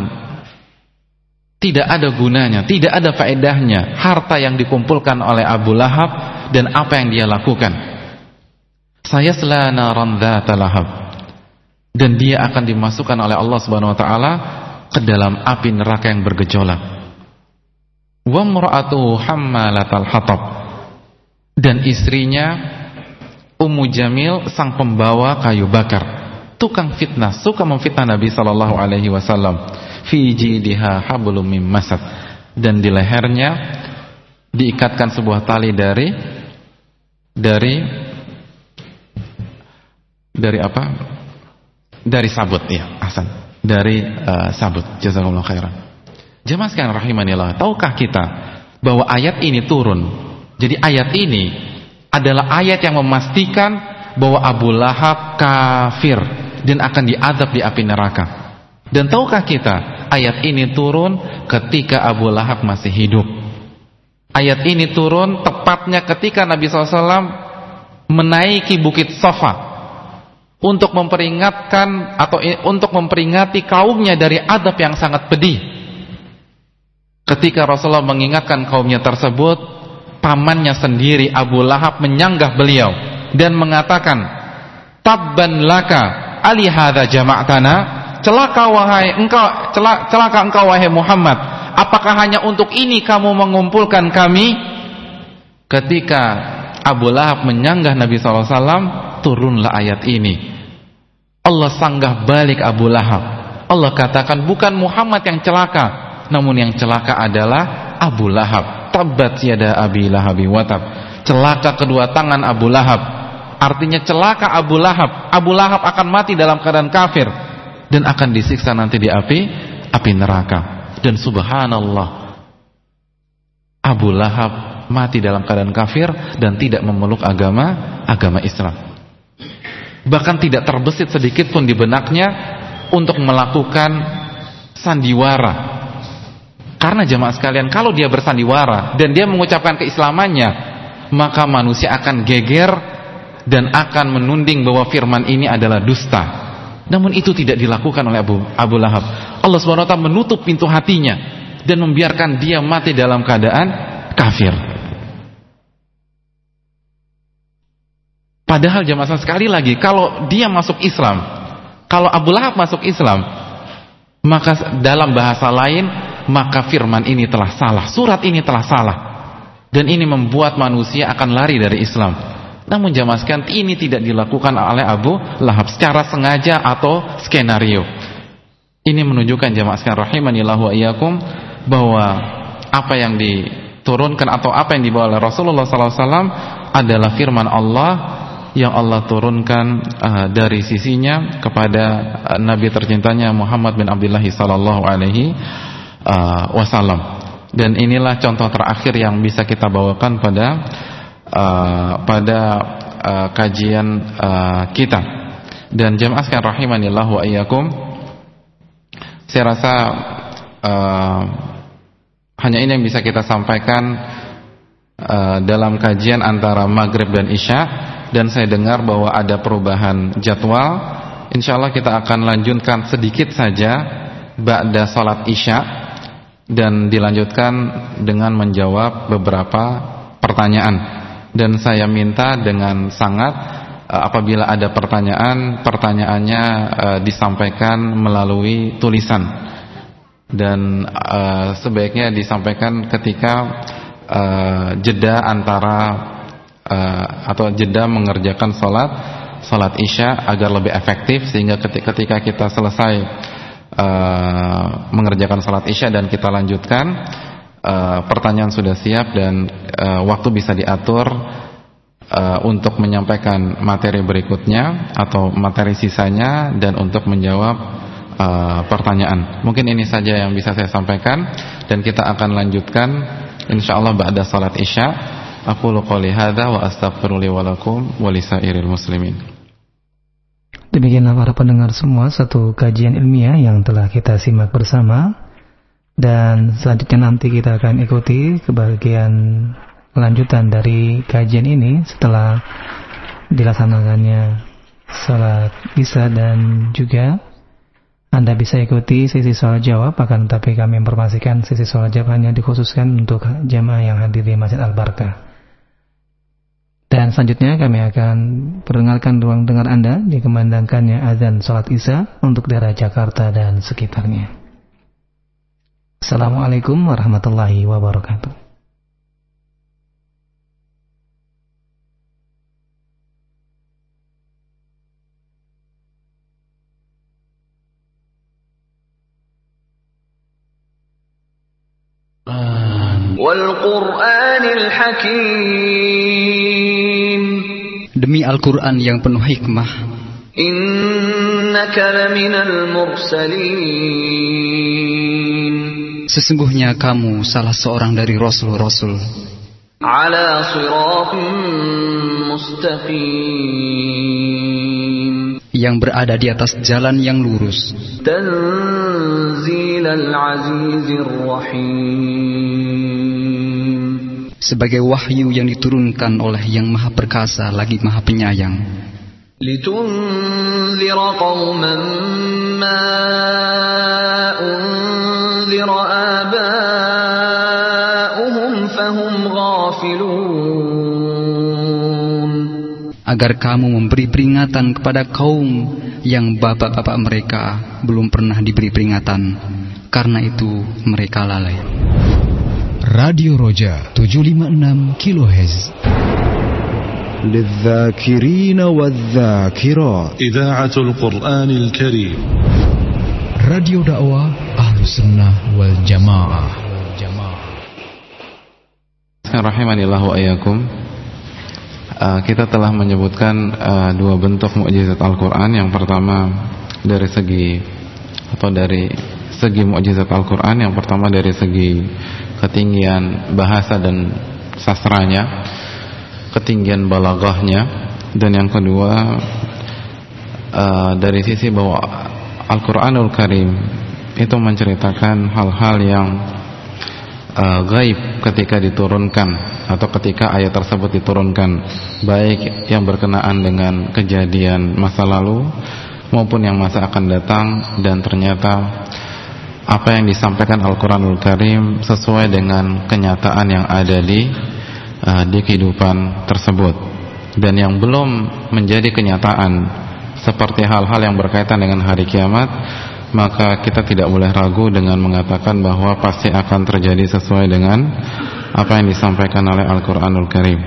tidak ada gunanya, tidak ada faedahnya harta yang dikumpulkan oleh Abu Lahab dan apa yang dia lakukan. Saya selana dzata lahab. Dan dia akan dimasukkan oleh Allah Subhanahu wa taala ke dalam api neraka yang bergejolak. Wa mra'atuhu hammalatal hatab. Dan istrinya Ummu Jamil sang pembawa kayu bakar. Tukang fitnah suka memfitnah Nabi sallallahu alaihi wasallam. Fi jidiha hablum mim masad. Dan di lehernya diikatkan sebuah tali dari dari dari apa? Dari sabut ya Hasan dari uh, sabut. Jazakumullah khairan jemaah sekalian rahimanillah tahukah kita bahwa ayat ini turun jadi ayat ini adalah ayat yang memastikan bahwa Abu Lahab kafir dan akan diadab di api neraka. Dan tahukah kita, ayat ini turun ketika Abu Lahab masih hidup. Ayat ini turun tepatnya ketika Nabi SAW menaiki bukit Safa untuk memperingatkan atau untuk memperingati kaumnya dari adab yang sangat pedih. Ketika Rasulullah mengingatkan kaumnya tersebut, pamannya sendiri Abu Lahab menyanggah beliau dan mengatakan tabban laka ali hadza jama'tana? Celaka wahai engkau celaka, engkau wahai Muhammad. Apakah hanya untuk ini kamu mengumpulkan kami? Ketika Abu Lahab menyanggah Nabi SAW turunlah ayat ini. Allah sanggah balik Abu Lahab. Allah katakan bukan Muhammad yang celaka namun yang celaka adalah Abu Lahab. Tabbat yada abi lahabi watab celaka kedua tangan Abu Lahab. Artinya celaka Abu Lahab. Abu Lahab akan mati dalam keadaan kafir dan akan disiksa nanti di api api neraka. Dan subhanallah Abu Lahab mati dalam keadaan kafir dan tidak memeluk agama agama Islam. Bahkan tidak terbesit sedikit pun di benaknya untuk melakukan sandiwara karena jemaah sekalian, kalau dia bersandiwara dan dia mengucapkan keislamannya, maka manusia akan geger dan akan menunding bahwa firman ini adalah dusta. Namun itu tidak dilakukan oleh Abu, Abu Lahab. Allah SWT menutup pintu hatinya dan membiarkan dia mati dalam keadaan kafir. Padahal jemaah sekali lagi, kalau dia masuk Islam, kalau Abu Lahab masuk Islam, maka dalam bahasa lain maka firman ini telah salah, surat ini telah salah. Dan ini membuat manusia akan lari dari Islam. Namun jamaah sekalian ini tidak dilakukan oleh Abu Lahab secara sengaja atau skenario. Ini menunjukkan jamaah sekalian rahimanillahu iyyakum bahwa apa yang diturunkan atau apa yang dibawa oleh Rasulullah SAW adalah firman Allah yang Allah turunkan uh, dari sisinya kepada uh, Nabi tercintanya Muhammad bin Abdullah sallallahu alaihi uh, wasallam. Dan inilah contoh terakhir yang bisa kita bawakan pada uh, pada uh, kajian uh, kita. Dan jemaah sekalian rahimanillah wa iyyakum. Saya rasa uh, hanya ini yang bisa kita sampaikan uh, dalam kajian antara maghrib dan isya dan saya dengar bahwa ada perubahan jadwal. Insyaallah kita akan lanjutkan sedikit saja ba'da salat isya dan dilanjutkan dengan menjawab beberapa pertanyaan. Dan saya minta dengan sangat eh, apabila ada pertanyaan pertanyaannya uh, disampaikan melalui tulisan. Dan uh, sebaiknya disampaikan ketika jeda antara atau jeda mengerjakan sholat sholat isya agar lebih efektif sehingga ketika kita selesai uh, mengerjakan salat isya dan kita lanjutkan. Uh, pertanyaan sudah siap dan uh, waktu bisa diatur uh, untuk menyampaikan materi berikutnya atau materi sisanya dan untuk menjawab uh, pertanyaan. Mungkin ini saja yang bisa saya sampaikan dan kita akan lanjutkan insyaallah ba'da salat isya. Aku qouli hadza wa astaghfirullahi wa lakum wa muslimin Demikianlah para pendengar semua satu kajian ilmiah yang telah kita simak bersama dan selanjutnya nanti kita akan ikuti kebagian lanjutan dari kajian ini setelah dilaksanakannya salat isya dan juga anda bisa ikuti sesi soal jawab akan tetapi kami informasikan sesi soal jawab hanya dikhususkan untuk jamaah yang hadir di Masjid Al-Barkah. Dan selanjutnya kami akan perdengarkan ruang dengar Anda dikemandangkannya azan salat Isya untuk daerah Jakarta dan sekitarnya. Assalamualaikum warahmatullahi wabarakatuh. Demi Al-Quran yang penuh hikmah. Sesungguhnya kamu salah seorang dari Rasul-Rasul. Yang berada di atas jalan yang lurus Sebagai wahyu yang diturunkan oleh yang maha perkasa lagi maha penyayang. لتنذر قوما ما أنذر آباؤهم فهم غافلون agar kamu memberi peringatan kepada kaum yang bapak-bapak mereka belum pernah diberi peringatan karena itu mereka lalai Radio Roja 756 kHz للذاكرين والذاكرات إذاعة القرآن الكريم راديو دعوة أهل السنة والجماعة Rahimanillah wa ayakum uh, Kita telah menyebutkan uh, dua bentuk mukjizat Al-Quran Yang pertama dari segi Atau dari segi mukjizat Al-Quran Yang pertama dari segi ketinggian bahasa dan sastranya ketinggian balagahnya dan yang kedua uh, dari sisi bahwa Al-Qur'anul Karim itu menceritakan hal-hal yang uh, gaib ketika diturunkan atau ketika ayat tersebut diturunkan baik yang berkenaan dengan kejadian masa lalu maupun yang masa akan datang dan ternyata apa yang disampaikan Al-Quranul Karim sesuai dengan kenyataan yang ada di uh, di kehidupan tersebut. Dan yang belum menjadi kenyataan seperti hal-hal yang berkaitan dengan hari kiamat maka kita tidak boleh ragu dengan mengatakan bahwa pasti akan terjadi sesuai dengan apa yang disampaikan oleh Al-Quranul Karim.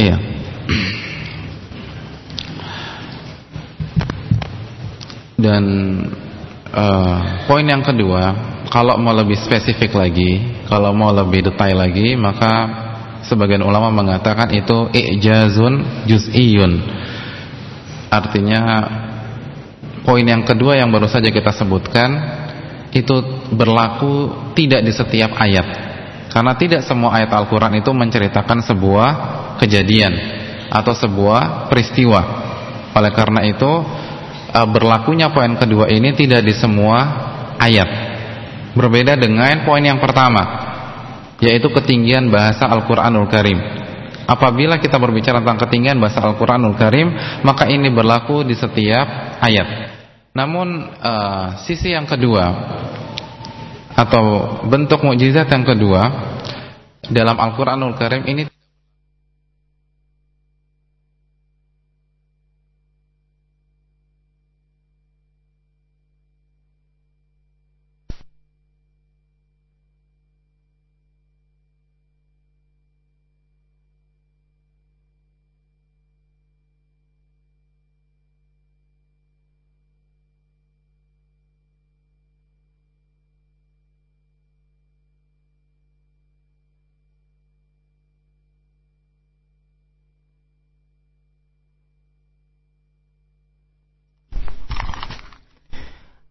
Iya dan uh, poin yang kedua kalau mau lebih spesifik lagi, kalau mau lebih detail lagi, maka sebagian ulama mengatakan itu ijazun juz'iyun. Artinya poin yang kedua yang baru saja kita sebutkan itu berlaku tidak di setiap ayat. Karena tidak semua ayat Al-Qur'an itu menceritakan sebuah kejadian atau sebuah peristiwa. Oleh karena itu eh, berlakunya poin kedua ini tidak di semua ayat. Berbeda dengan poin yang pertama Yaitu ketinggian bahasa Al-Quranul Karim. Apabila kita berbicara tentang ketinggian bahasa Al-Quranul Karim Maka ini berlaku di setiap ayat. Namun uh, sisi yang kedua Atau bentuk mukjizat yang kedua Dalam Al-Quranul Karim ini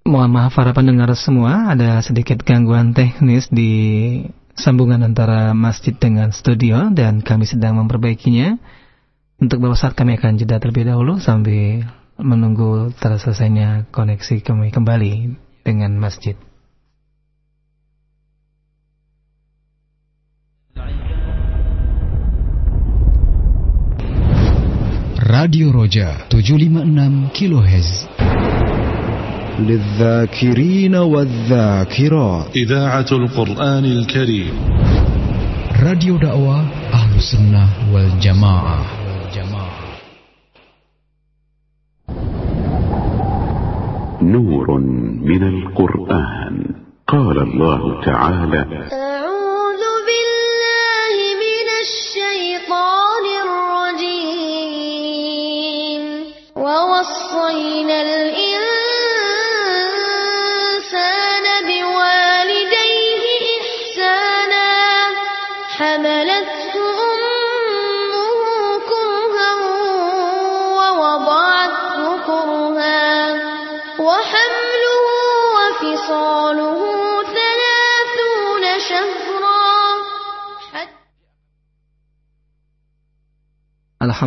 Mohon maaf para pendengar semua, ada sedikit gangguan teknis di sambungan antara masjid dengan studio dan kami sedang memperbaikinya. Untuk beberapa saat kami akan jeda terlebih dahulu sambil menunggu terselesainya koneksi kami kembali dengan masjid. Radio Roja 756 kHz للذاكرين والذاكرات. إذاعة القرآن الكريم. راديو دعوة أهل السنة والجماعة. نور من القرآن. قال الله تعالى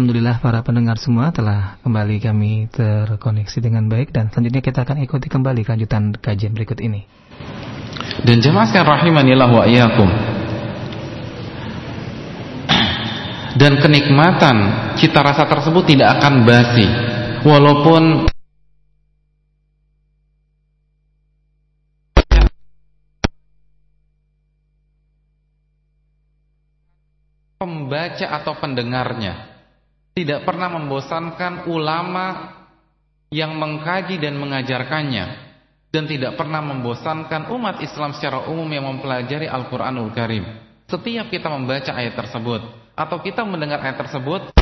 Alhamdulillah para pendengar semua telah kembali kami terkoneksi dengan baik dan selanjutnya kita akan ikuti kembali kelanjutan kajian berikut ini. Dan jemaah sekalian rahimanillah wa iyyakum. Dan kenikmatan cita rasa tersebut tidak akan basi walaupun pembaca atau pendengarnya tidak pernah membosankan ulama yang mengkaji dan mengajarkannya dan tidak pernah membosankan umat Islam secara umum yang mempelajari Al-Qur'anul Karim. Setiap kita membaca ayat tersebut atau kita mendengar ayat tersebut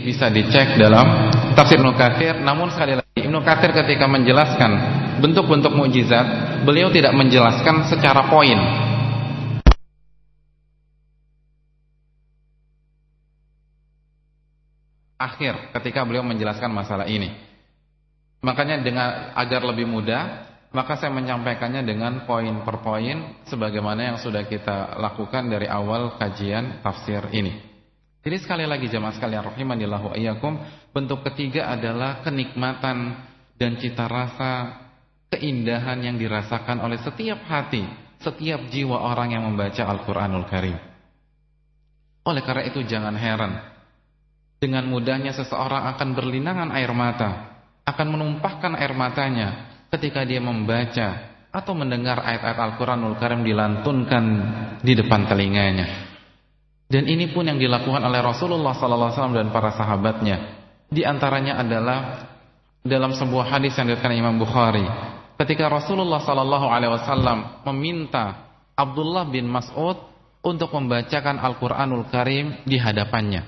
Bisa dicek dalam tafsir Ibnu Katsir, namun sekali lagi Ibnu Katsir ketika menjelaskan bentuk-bentuk mukjizat, beliau tidak menjelaskan secara poin. Akhir ketika beliau menjelaskan masalah ini. Makanya dengan agar lebih mudah, maka saya menyampaikannya dengan poin per poin sebagaimana yang sudah kita lakukan dari awal kajian tafsir ini. Jadi sekali lagi jemaah sekalian rahimanillah wa iyyakum, bentuk ketiga adalah kenikmatan dan cita rasa keindahan yang dirasakan oleh setiap hati, setiap jiwa orang yang membaca Al-Qur'anul Karim. Oleh karena itu jangan heran dengan mudahnya seseorang akan berlinangan air mata, akan menumpahkan air matanya ketika dia membaca atau mendengar ayat-ayat Al-Qur'anul Karim dilantunkan di depan telinganya. Dan ini pun yang dilakukan oleh Rasulullah SAW dan para sahabatnya. Di antaranya adalah dalam sebuah hadis yang diriwayatkan Imam Bukhari, ketika Rasulullah SAW meminta Abdullah bin Mas'ud untuk membacakan Al-Quranul Karim di hadapannya.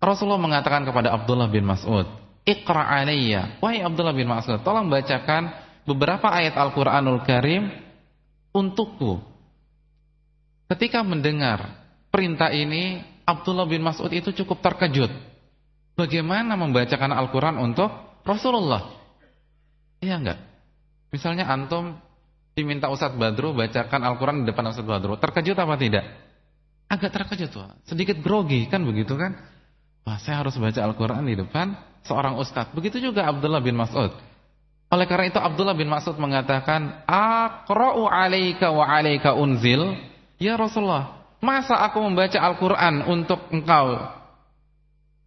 Rasulullah mengatakan kepada Abdullah bin Mas'ud, Iqra alayya, wahai Abdullah bin Mas'ud, tolong bacakan beberapa ayat Al-Quranul Karim untukku. Ketika mendengar perintah ini Abdullah bin Mas'ud itu cukup terkejut. Bagaimana membacakan Al-Quran untuk Rasulullah? Iya enggak? Misalnya antum diminta Ustadz Badru bacakan Al-Quran di depan Ustadz Badru. Terkejut apa tidak? Agak terkejut tuh. Sedikit grogi kan begitu kan? Wah saya harus baca Al-Quran di depan seorang Ustadz. Begitu juga Abdullah bin Mas'ud. Oleh karena itu Abdullah bin Mas'ud mengatakan, Aqra'u alaika wa alaika unzil. Ya Rasulullah, Masa aku membaca Al-Quran untuk engkau?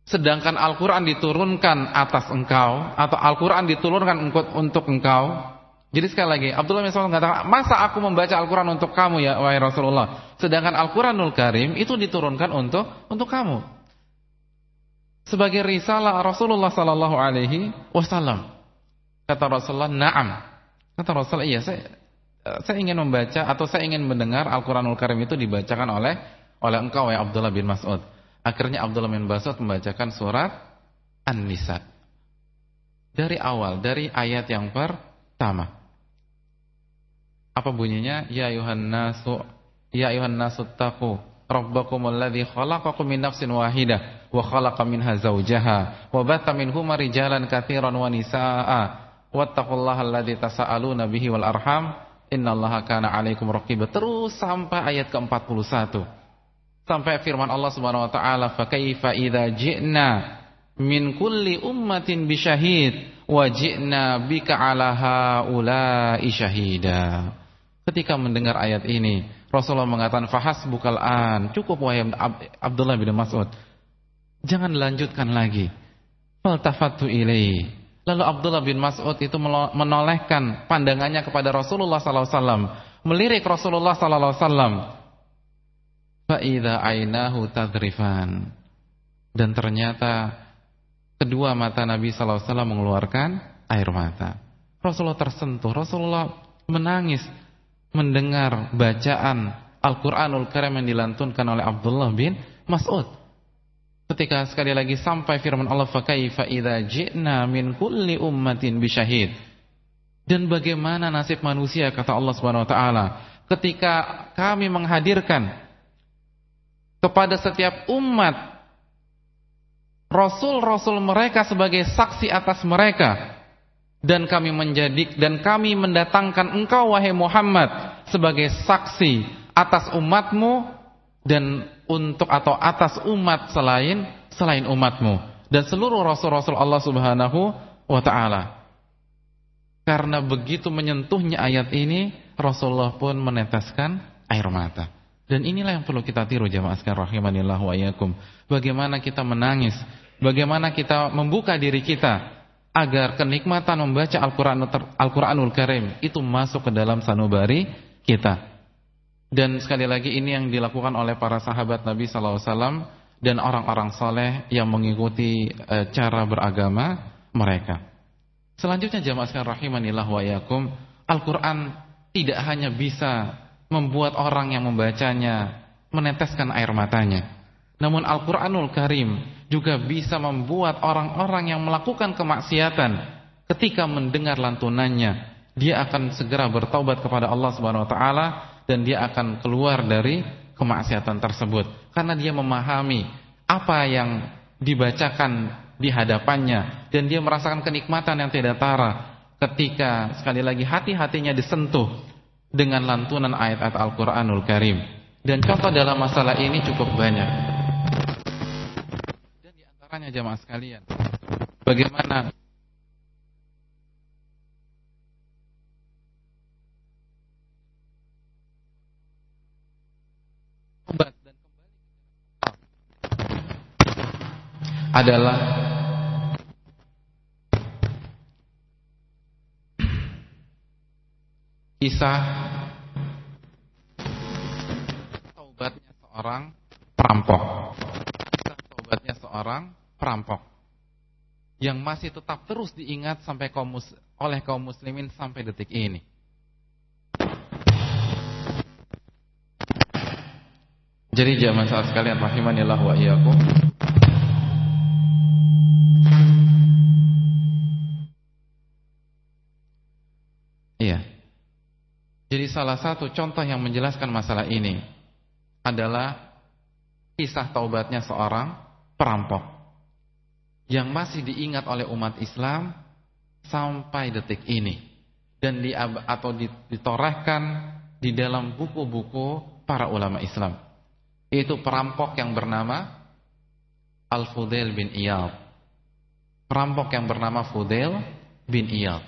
Sedangkan Al-Quran diturunkan atas engkau Atau Al-Quran diturunkan untuk engkau? Jadi sekali lagi Abdullah bin Mas'ud mengatakan Masa aku membaca Al-Quran untuk kamu ya wahai Rasulullah? Sedangkan Al-Quranul Karim itu diturunkan untuk untuk kamu. Sebagai risalah Rasulullah Sallallahu Alaihi Wasallam. Kata Rasulullah Naam. Kata Rasulullah iya saya saya ingin membaca atau saya ingin mendengar Al-Quranul Karim itu dibacakan oleh oleh engkau ya Abdullah bin Mas'ud. Akhirnya Abdullah bin Mas'ud membacakan surat An-Nisa. Dari awal, dari ayat yang pertama. Apa bunyinya? Ya ayuhan nasu, ya ayuhan nasu taqu rabbakumul ladzi khalaqakum min nafsin wahidah wa khalaqa minha zawjaha wa batha minhuma rijalan katsiran wa nisaa'a wattaqullaha alladzi tasaaluna bihi wal arham Innallaha kana 'alaikum raqibah. Terus sampai ayat ke-41. Sampai firman Allah Subhanahu wa taala, "Fa kaifa idza ji'na min kulli ummatin bi syahid wa ji'na bika 'ala haula'i syahida." Ketika mendengar ayat ini, Rasulullah mengatakan, "Fahasbukal an." Cukup wahai Abdullah bin Mas'ud. Jangan lanjutkan lagi. Faltafatu ilaihi Lalu Abdullah bin Mas'ud itu menolehkan pandangannya kepada Rasulullah wasallam, melirik Rasulullah sallallahu alaihi wasallam. Tadrifan. Dan ternyata kedua mata Nabi wasallam mengeluarkan air mata. Rasulullah tersentuh, Rasulullah menangis mendengar bacaan Al-Qur'anul Karim yang dilantunkan oleh Abdullah bin Mas'ud. Ketika sekali lagi sampai firman Allah fakaifa idza ji'na min kulli ummatin bisyahid. Dan bagaimana nasib manusia kata Allah Subhanahu wa taala ketika kami menghadirkan kepada setiap umat rasul-rasul mereka sebagai saksi atas mereka dan kami menjadi dan kami mendatangkan engkau wahai Muhammad sebagai saksi atas umatmu dan untuk atau atas umat selain selain umatmu dan seluruh rasul-rasul Allah Subhanahu wa taala. Karena begitu menyentuhnya ayat ini, Rasulullah pun meneteskan air mata. Dan inilah yang perlu kita tiru jamaah sekalian rahimanillah wa iyyakum. Bagaimana kita menangis, bagaimana kita membuka diri kita agar kenikmatan membaca Al-Qur'anul Karim itu masuk ke dalam sanubari kita. Dan sekali lagi ini yang dilakukan oleh para sahabat Nabi wasallam dan orang-orang soleh yang mengikuti e, cara beragama mereka. Selanjutnya jamaah sekalian rahimanillah wa yakum, Al-Qur'an tidak hanya bisa membuat orang yang membacanya meneteskan air matanya. Namun Al-Qur'anul Karim juga bisa membuat orang-orang yang melakukan kemaksiatan ketika mendengar lantunannya, dia akan segera bertaubat kepada Allah Subhanahu wa taala dan dia akan keluar dari kemaksiatan tersebut karena dia memahami apa yang dibacakan di hadapannya dan dia merasakan kenikmatan yang tidak tara ketika sekali lagi hati-hatinya disentuh dengan lantunan ayat-ayat Al-Qur'anul Karim. Dan contoh dalam masalah ini cukup banyak. Dan di antaranya jemaah sekalian, bagaimana adalah kisah taubatnya seorang perampok. Kisah taubatnya seorang perampok yang masih tetap terus diingat sampai kaum oleh kaum muslimin sampai detik ini. Jadi jamaah saat sekalian rahimanillah wa iyyakum Jadi salah satu contoh yang menjelaskan masalah ini adalah kisah taubatnya seorang perampok yang masih diingat oleh umat Islam sampai detik ini dan di atau ditorehkan di dalam buku-buku para ulama Islam. Itu perampok yang bernama Al-Fudail bin Iyad. Perampok yang bernama Fudail bin Iyad.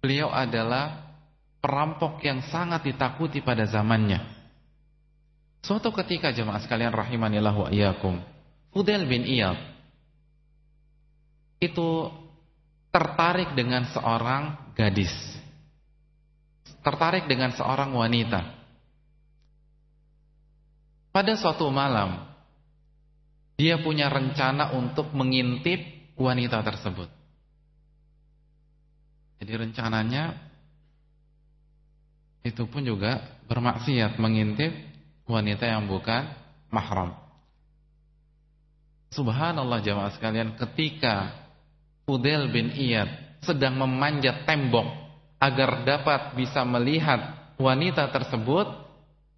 Beliau adalah perampok yang sangat ditakuti pada zamannya. Suatu ketika jemaah sekalian rahimanillah wa iyyakum, Fudail bin Iyad itu tertarik dengan seorang gadis. Tertarik dengan seorang wanita. Pada suatu malam, dia punya rencana untuk mengintip wanita tersebut. Jadi rencananya itu pun juga bermaksiat mengintip wanita yang bukan mahram. Subhanallah jamaah sekalian ketika Fudail bin Iyad sedang memanjat tembok agar dapat bisa melihat wanita tersebut,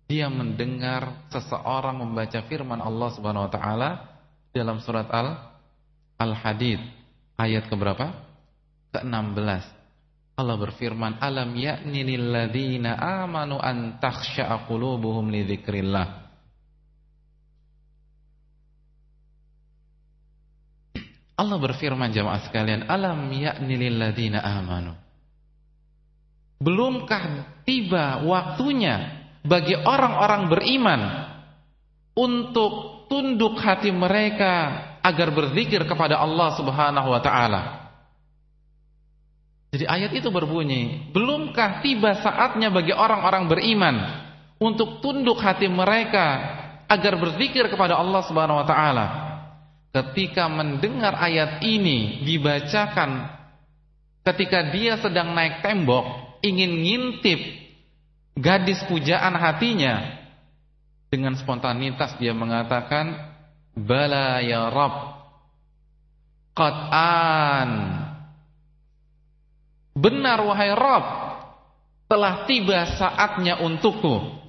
dia mendengar seseorang membaca firman Allah Subhanahu wa taala dalam surat Al Al-Hadid ayat keberapa? Ke-16. Allah berfirman, "Alam ya'ni lil ladzina amanu an takhsha'a qulubuhum li dzikrillah." Allah berfirman jemaah sekalian, "Alam ya'ni lil ladzina amanu." Belumkah tiba waktunya bagi orang-orang beriman untuk tunduk hati mereka agar berzikir kepada Allah Subhanahu wa taala. Jadi ayat itu berbunyi, belumkah tiba saatnya bagi orang-orang beriman untuk tunduk hati mereka agar berzikir kepada Allah Subhanahu wa taala. Ketika mendengar ayat ini dibacakan ketika dia sedang naik tembok ingin ngintip gadis pujaan hatinya. Dengan spontanitas dia mengatakan bala ya rab qat'an. Benar wahai rab telah tiba saatnya untukku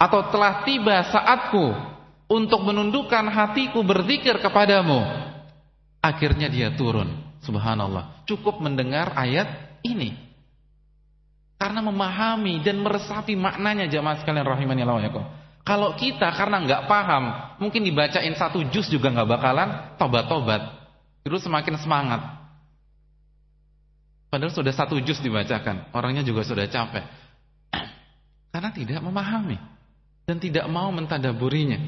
atau telah tiba saatku untuk menundukkan hatiku berzikir kepadamu. Akhirnya dia turun. Subhanallah. Cukup mendengar ayat ini karena memahami dan meresapi maknanya jamaah sekalian rahimani ya kalau kita karena nggak paham, mungkin dibacain satu juz juga nggak bakalan tobat-tobat. Terus semakin semangat. Padahal sudah satu juz dibacakan, orangnya juga sudah capek. Karena tidak memahami dan tidak mau mentadaburinya.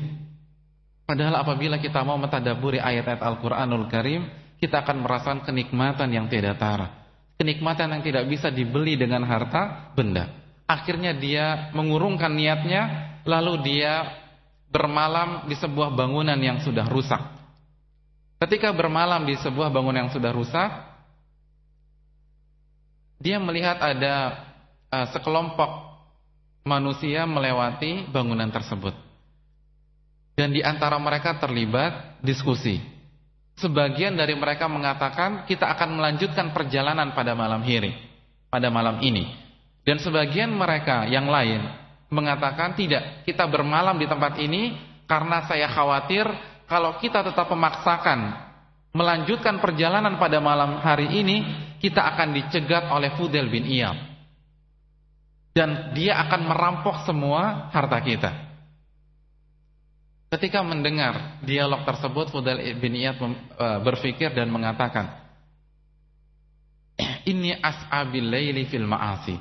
Padahal apabila kita mau mentadaburi ayat-ayat Al-Qur'anul Karim, kita akan merasakan kenikmatan yang tidak tara. Kenikmatan yang tidak bisa dibeli dengan harta benda. Akhirnya dia mengurungkan niatnya lalu dia bermalam di sebuah bangunan yang sudah rusak. Ketika bermalam di sebuah bangunan yang sudah rusak, dia melihat ada uh, sekelompok manusia melewati bangunan tersebut. Dan di antara mereka terlibat diskusi. Sebagian dari mereka mengatakan kita akan melanjutkan perjalanan pada malam hari, pada malam ini. Dan sebagian mereka yang lain mengatakan tidak, kita bermalam di tempat ini karena saya khawatir kalau kita tetap memaksakan melanjutkan perjalanan pada malam hari ini, kita akan dicegat oleh Fudel bin Iyam. Dan dia akan merampok semua harta kita. Ketika mendengar dialog tersebut, Fudel bin Iyad e, berpikir dan mengatakan, Ini as'abil layli fil ma'asi.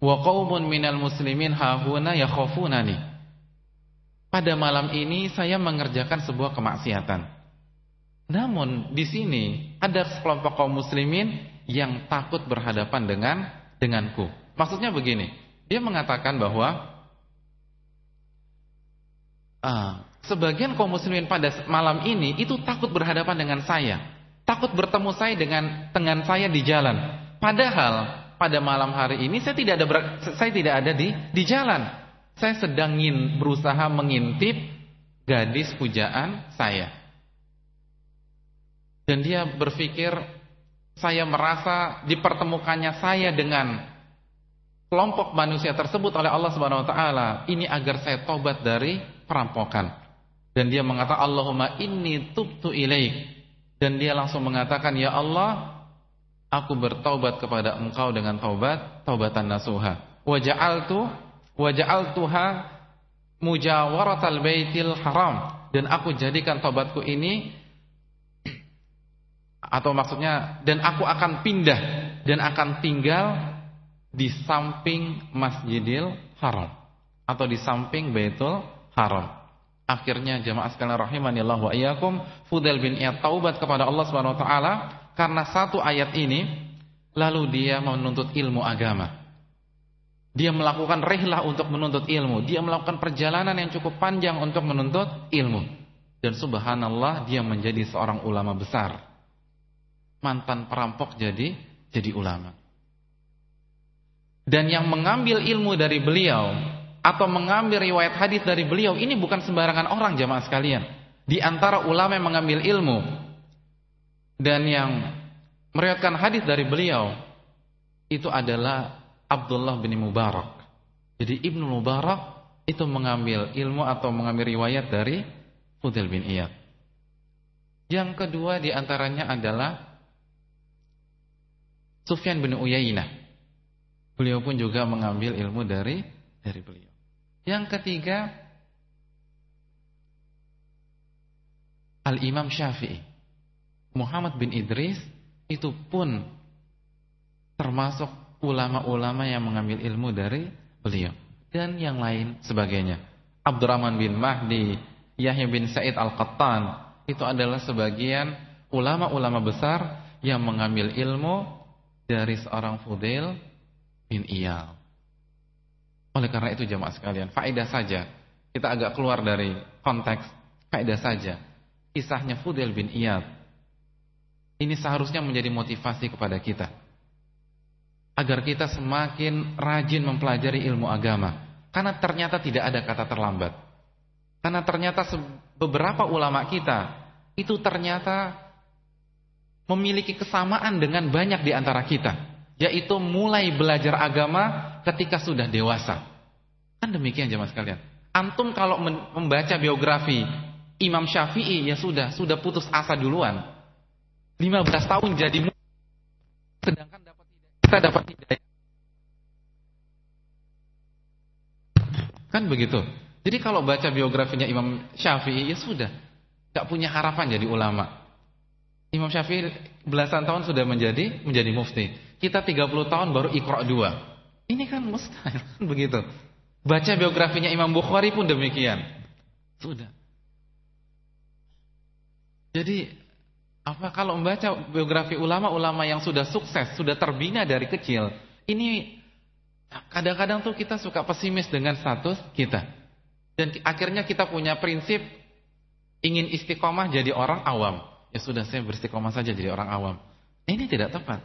Wa qaumun minal muslimin hahuna yakhafunani. Pada malam ini saya mengerjakan sebuah kemaksiatan. Namun di sini ada sekelompok kaum muslimin yang takut berhadapan dengan denganku. Maksudnya begini, dia mengatakan bahwa ah, sebagian kaum muslimin pada malam ini itu takut berhadapan dengan saya, takut bertemu saya dengan dengan saya di jalan. Padahal pada malam hari ini saya tidak ada saya tidak ada di di jalan. Saya sedang ingin berusaha mengintip gadis pujaan saya. Dan dia berpikir saya merasa dipertemukannya saya dengan kelompok manusia tersebut oleh Allah Subhanahu wa taala ini agar saya tobat dari perampokan. Dan dia mengatakan Allahumma inni tubtu ilaik. Dan dia langsung mengatakan ya Allah aku bertaubat kepada engkau dengan taubat taubatan nasuha wa ja'altu wa ja'altuha mujawaratal baitil haram dan aku jadikan taubatku ini atau maksudnya dan aku akan pindah dan akan tinggal di samping Masjidil Haram atau di samping Baitul Haram. Akhirnya jemaah sekalian rahimanillah wa iyyakum Fudail bin Iyad taubat kepada Allah Subhanahu wa taala karena satu ayat ini lalu dia menuntut ilmu agama. Dia melakukan rehlah untuk menuntut ilmu, dia melakukan perjalanan yang cukup panjang untuk menuntut ilmu. Dan subhanallah dia menjadi seorang ulama besar. Mantan perampok jadi jadi ulama. Dan yang mengambil ilmu dari beliau atau mengambil riwayat hadis dari beliau ini bukan sembarangan orang jamaah sekalian. Di antara ulama yang mengambil ilmu dan yang meriwayatkan hadis dari beliau itu adalah Abdullah bin Mubarak. Jadi Ibnu Mubarak itu mengambil ilmu atau mengambil riwayat dari Fudail bin Iyad. Yang kedua di antaranya adalah Sufyan bin Uyainah. Beliau pun juga mengambil ilmu dari dari beliau. Yang ketiga Al-Imam Syafi'i. Muhammad bin Idris itu pun termasuk ulama-ulama yang mengambil ilmu dari beliau dan yang lain sebagainya. Abdurrahman bin Mahdi Yahya bin Sa'id Al-Qattan itu adalah sebagian ulama-ulama besar yang mengambil ilmu dari seorang Fudail bin Iyal. Oleh karena itu jemaah sekalian, faedah saja. Kita agak keluar dari konteks, faedah saja. Kisahnya Fudail bin Iyad. Ini seharusnya menjadi motivasi kepada kita. Agar kita semakin rajin mempelajari ilmu agama. Karena ternyata tidak ada kata terlambat. Karena ternyata beberapa ulama kita itu ternyata memiliki kesamaan dengan banyak di antara kita, yaitu mulai belajar agama ketika sudah dewasa. Kan demikian jemaah sekalian. Antum kalau membaca biografi Imam Syafi'i ya sudah, sudah putus asa duluan. 15 tahun jadi sedangkan dapat. Kita dapat hidayah. Kan begitu. Jadi kalau baca biografinya Imam Syafi'i ya sudah, gak punya harapan jadi ulama. Imam Syafi'i belasan tahun sudah menjadi menjadi mufti. Kita 30 tahun baru Iqra 2. Ini kan mustahil kan begitu. Baca biografinya Imam Bukhari pun demikian. Sudah. Jadi apa kalau membaca biografi ulama-ulama yang sudah sukses, sudah terbina dari kecil, ini kadang-kadang tuh kita suka pesimis dengan status kita. Dan akhirnya kita punya prinsip ingin istiqomah jadi orang awam ya sudah saya beristiqomah saja jadi orang awam. Ini tidak tepat.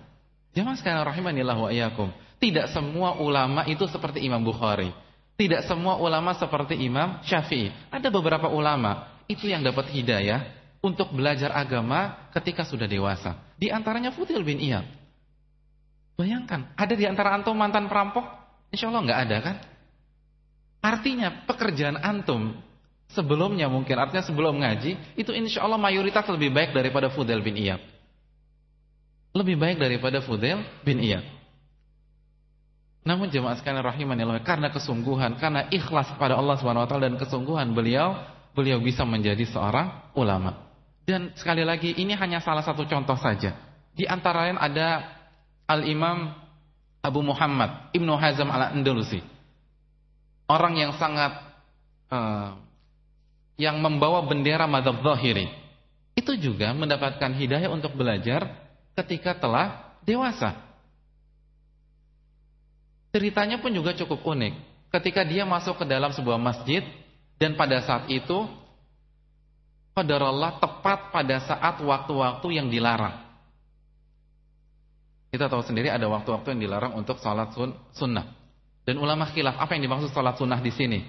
Jamaah sekalian rahimanillah wa iyyakum. Tidak semua ulama itu seperti Imam Bukhari. Tidak semua ulama seperti Imam Syafi'i. Ada beberapa ulama itu yang dapat hidayah untuk belajar agama ketika sudah dewasa. Di antaranya Futil bin Iyad. Bayangkan, ada di antara antum mantan perampok? Insya Allah nggak ada kan? Artinya pekerjaan antum sebelumnya mungkin artinya sebelum ngaji itu insya Allah mayoritas lebih baik daripada Fudail bin Iyad lebih baik daripada Fudail bin Iyad. Namun jemaah sekalian rahimahnya karena kesungguhan karena ikhlas kepada Allah Subhanahu wa taala dan kesungguhan beliau beliau bisa menjadi seorang ulama. Dan sekali lagi ini hanya salah satu contoh saja. Di antara lain ada Al-Imam Abu Muhammad Ibnu Hazm Al-Andalusi. Orang yang sangat uh, yang membawa bendera madhab zahiri. Itu juga mendapatkan hidayah untuk belajar ketika telah dewasa. Ceritanya pun juga cukup unik. Ketika dia masuk ke dalam sebuah masjid dan pada saat itu qadarullah tepat pada saat waktu-waktu yang dilarang. Kita tahu sendiri ada waktu-waktu yang dilarang untuk salat sun sunnah. Dan ulama khilaf apa yang dimaksud salat sunnah di sini?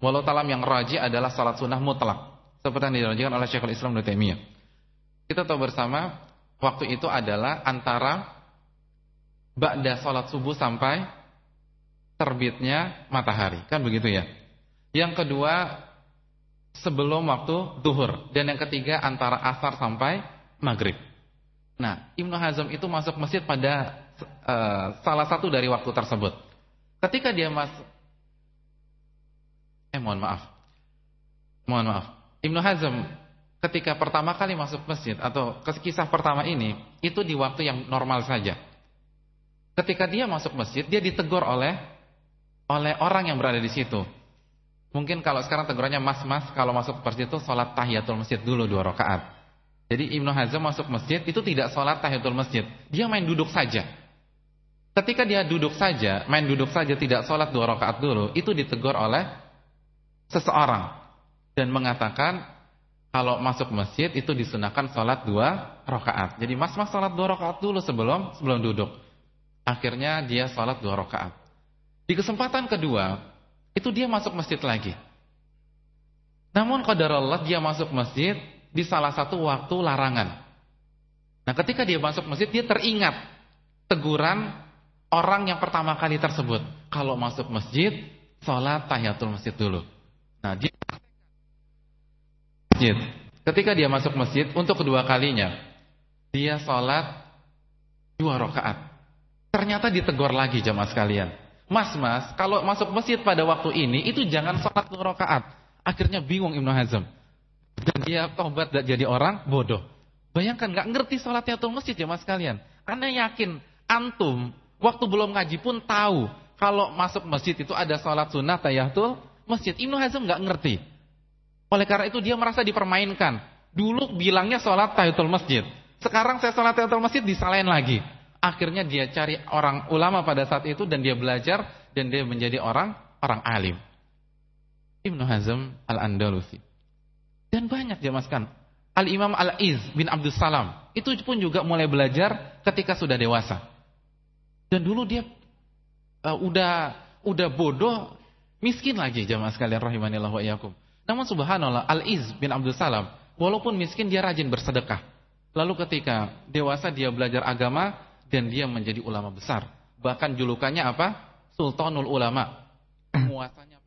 Walau talam yang raji adalah salat sunnah mutlak. Seperti yang dirajikan oleh Syekhul Islam Taimiyah. Kita tahu bersama waktu itu adalah antara ba'da salat subuh sampai terbitnya matahari. Kan begitu ya? Yang kedua sebelum waktu duhur dan yang ketiga antara asar sampai maghrib. Nah, Ibnu Hazm itu masuk masjid pada uh, salah satu dari waktu tersebut. Ketika dia masuk Eh mohon maaf. Mohon maaf. Ibnu Hazm ketika pertama kali masuk masjid atau kisah pertama ini itu di waktu yang normal saja. Ketika dia masuk masjid, dia ditegur oleh oleh orang yang berada di situ. Mungkin kalau sekarang tegurannya mas-mas kalau masuk masjid itu sholat tahiyatul masjid dulu dua rakaat. Jadi Ibnu Hazm masuk masjid itu tidak sholat tahiyatul masjid, dia main duduk saja. Ketika dia duduk saja, main duduk saja tidak sholat dua rakaat dulu, itu ditegur oleh seseorang dan mengatakan kalau masuk masjid itu disunahkan sholat dua rakaat. Jadi mas-mas sholat dua rakaat dulu sebelum sebelum duduk. Akhirnya dia sholat dua rakaat. Di kesempatan kedua itu dia masuk masjid lagi. Namun qadar Allah dia masuk masjid di salah satu waktu larangan. Nah ketika dia masuk masjid dia teringat teguran orang yang pertama kali tersebut. Kalau masuk masjid sholat tahiyatul masjid dulu. Nah, dia masjid. Ketika dia masuk masjid untuk kedua kalinya, dia sholat dua rakaat. Ternyata ditegur lagi jamaah sekalian. Mas, mas, kalau masuk masjid pada waktu ini itu jangan sholat dua rakaat. Akhirnya bingung Ibnu Hazm. Dan dia tobat dan jadi orang bodoh. Bayangkan nggak ngerti sholat tahiyatul masjid jamaah sekalian. Anda yakin antum waktu belum ngaji pun tahu kalau masuk masjid itu ada sholat sunnah tahiyatul masjid. Ibnu Hazm nggak ngerti. Oleh karena itu dia merasa dipermainkan. Dulu bilangnya sholat tahiyatul masjid. Sekarang saya sholat tahiyatul masjid disalahin lagi. Akhirnya dia cari orang ulama pada saat itu dan dia belajar dan dia menjadi orang orang alim. Ibnu Hazm Al-Andalusi. Dan banyak jemaskan. Al-Imam Al-Iz bin Abdul Salam. Itu pun juga mulai belajar ketika sudah dewasa. Dan dulu dia uh, udah udah bodoh, miskin lagi jamaah sekalian rahimanillah wa iyyakum. Namun subhanallah Al-Iz bin Abdul Salam, walaupun miskin dia rajin bersedekah. Lalu ketika dewasa dia belajar agama dan dia menjadi ulama besar. Bahkan julukannya apa? Sultanul Ulama. Penguasanya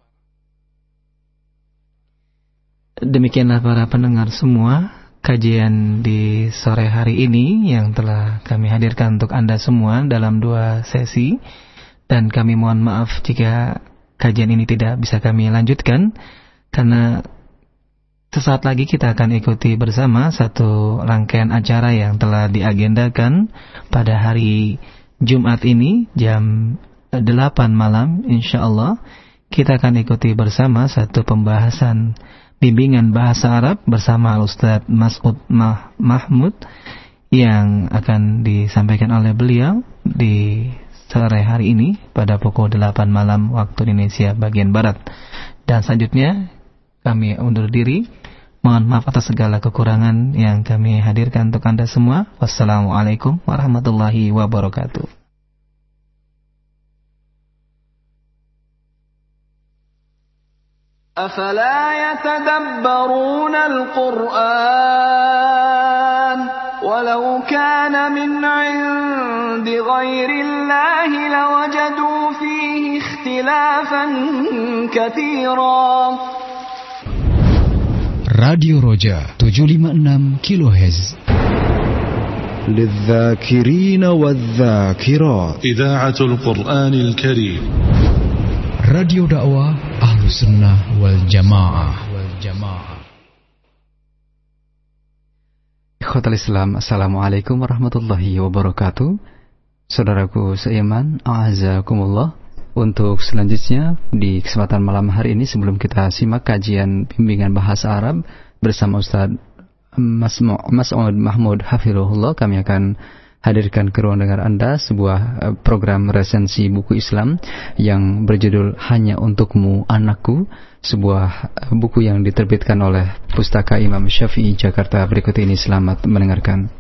Demikianlah para pendengar semua kajian di sore hari ini yang telah kami hadirkan untuk Anda semua dalam dua sesi dan kami mohon maaf jika kajian ini tidak bisa kami lanjutkan karena sesaat lagi kita akan ikuti bersama satu rangkaian acara yang telah diagendakan pada hari Jumat ini jam 8 malam insya Allah kita akan ikuti bersama satu pembahasan bimbingan bahasa Arab bersama Ustadz Mas'ud Mah Mahmud yang akan disampaikan oleh beliau di sore hari ini pada pukul 8 malam waktu Indonesia bagian Barat. Dan selanjutnya kami undur diri. Mohon maaf atas segala kekurangan yang kami hadirkan untuk Anda semua. Wassalamualaikum warahmatullahi wabarakatuh. أفلا يتدبرون القرآن ولو كان من عند غير الله لوجدوا فيه اختلافا كثيرا راديو روجا 756 كيلو هز للذاكرين والذاكرات إذاعة القرآن الكريم Radio dakwah Ahlu Sunnah wal Jamaah. Wal Jamaah. Ikhwatal Islam, Assalamualaikum warahmatullahi wabarakatuh. Saudaraku seiman, a'azakumullah. Untuk selanjutnya di kesempatan malam hari ini sebelum kita simak kajian bimbingan bahasa Arab bersama Ustaz Mas'ud Mahmud Hafirullah kami akan hadirkan ke ruang dengar Anda sebuah eh, program resensi buku Islam yang berjudul Hanya Untukmu Anakku, sebuah eh, buku yang diterbitkan oleh Pustaka Imam Syafi'i Jakarta. Berikut ini selamat mendengarkan.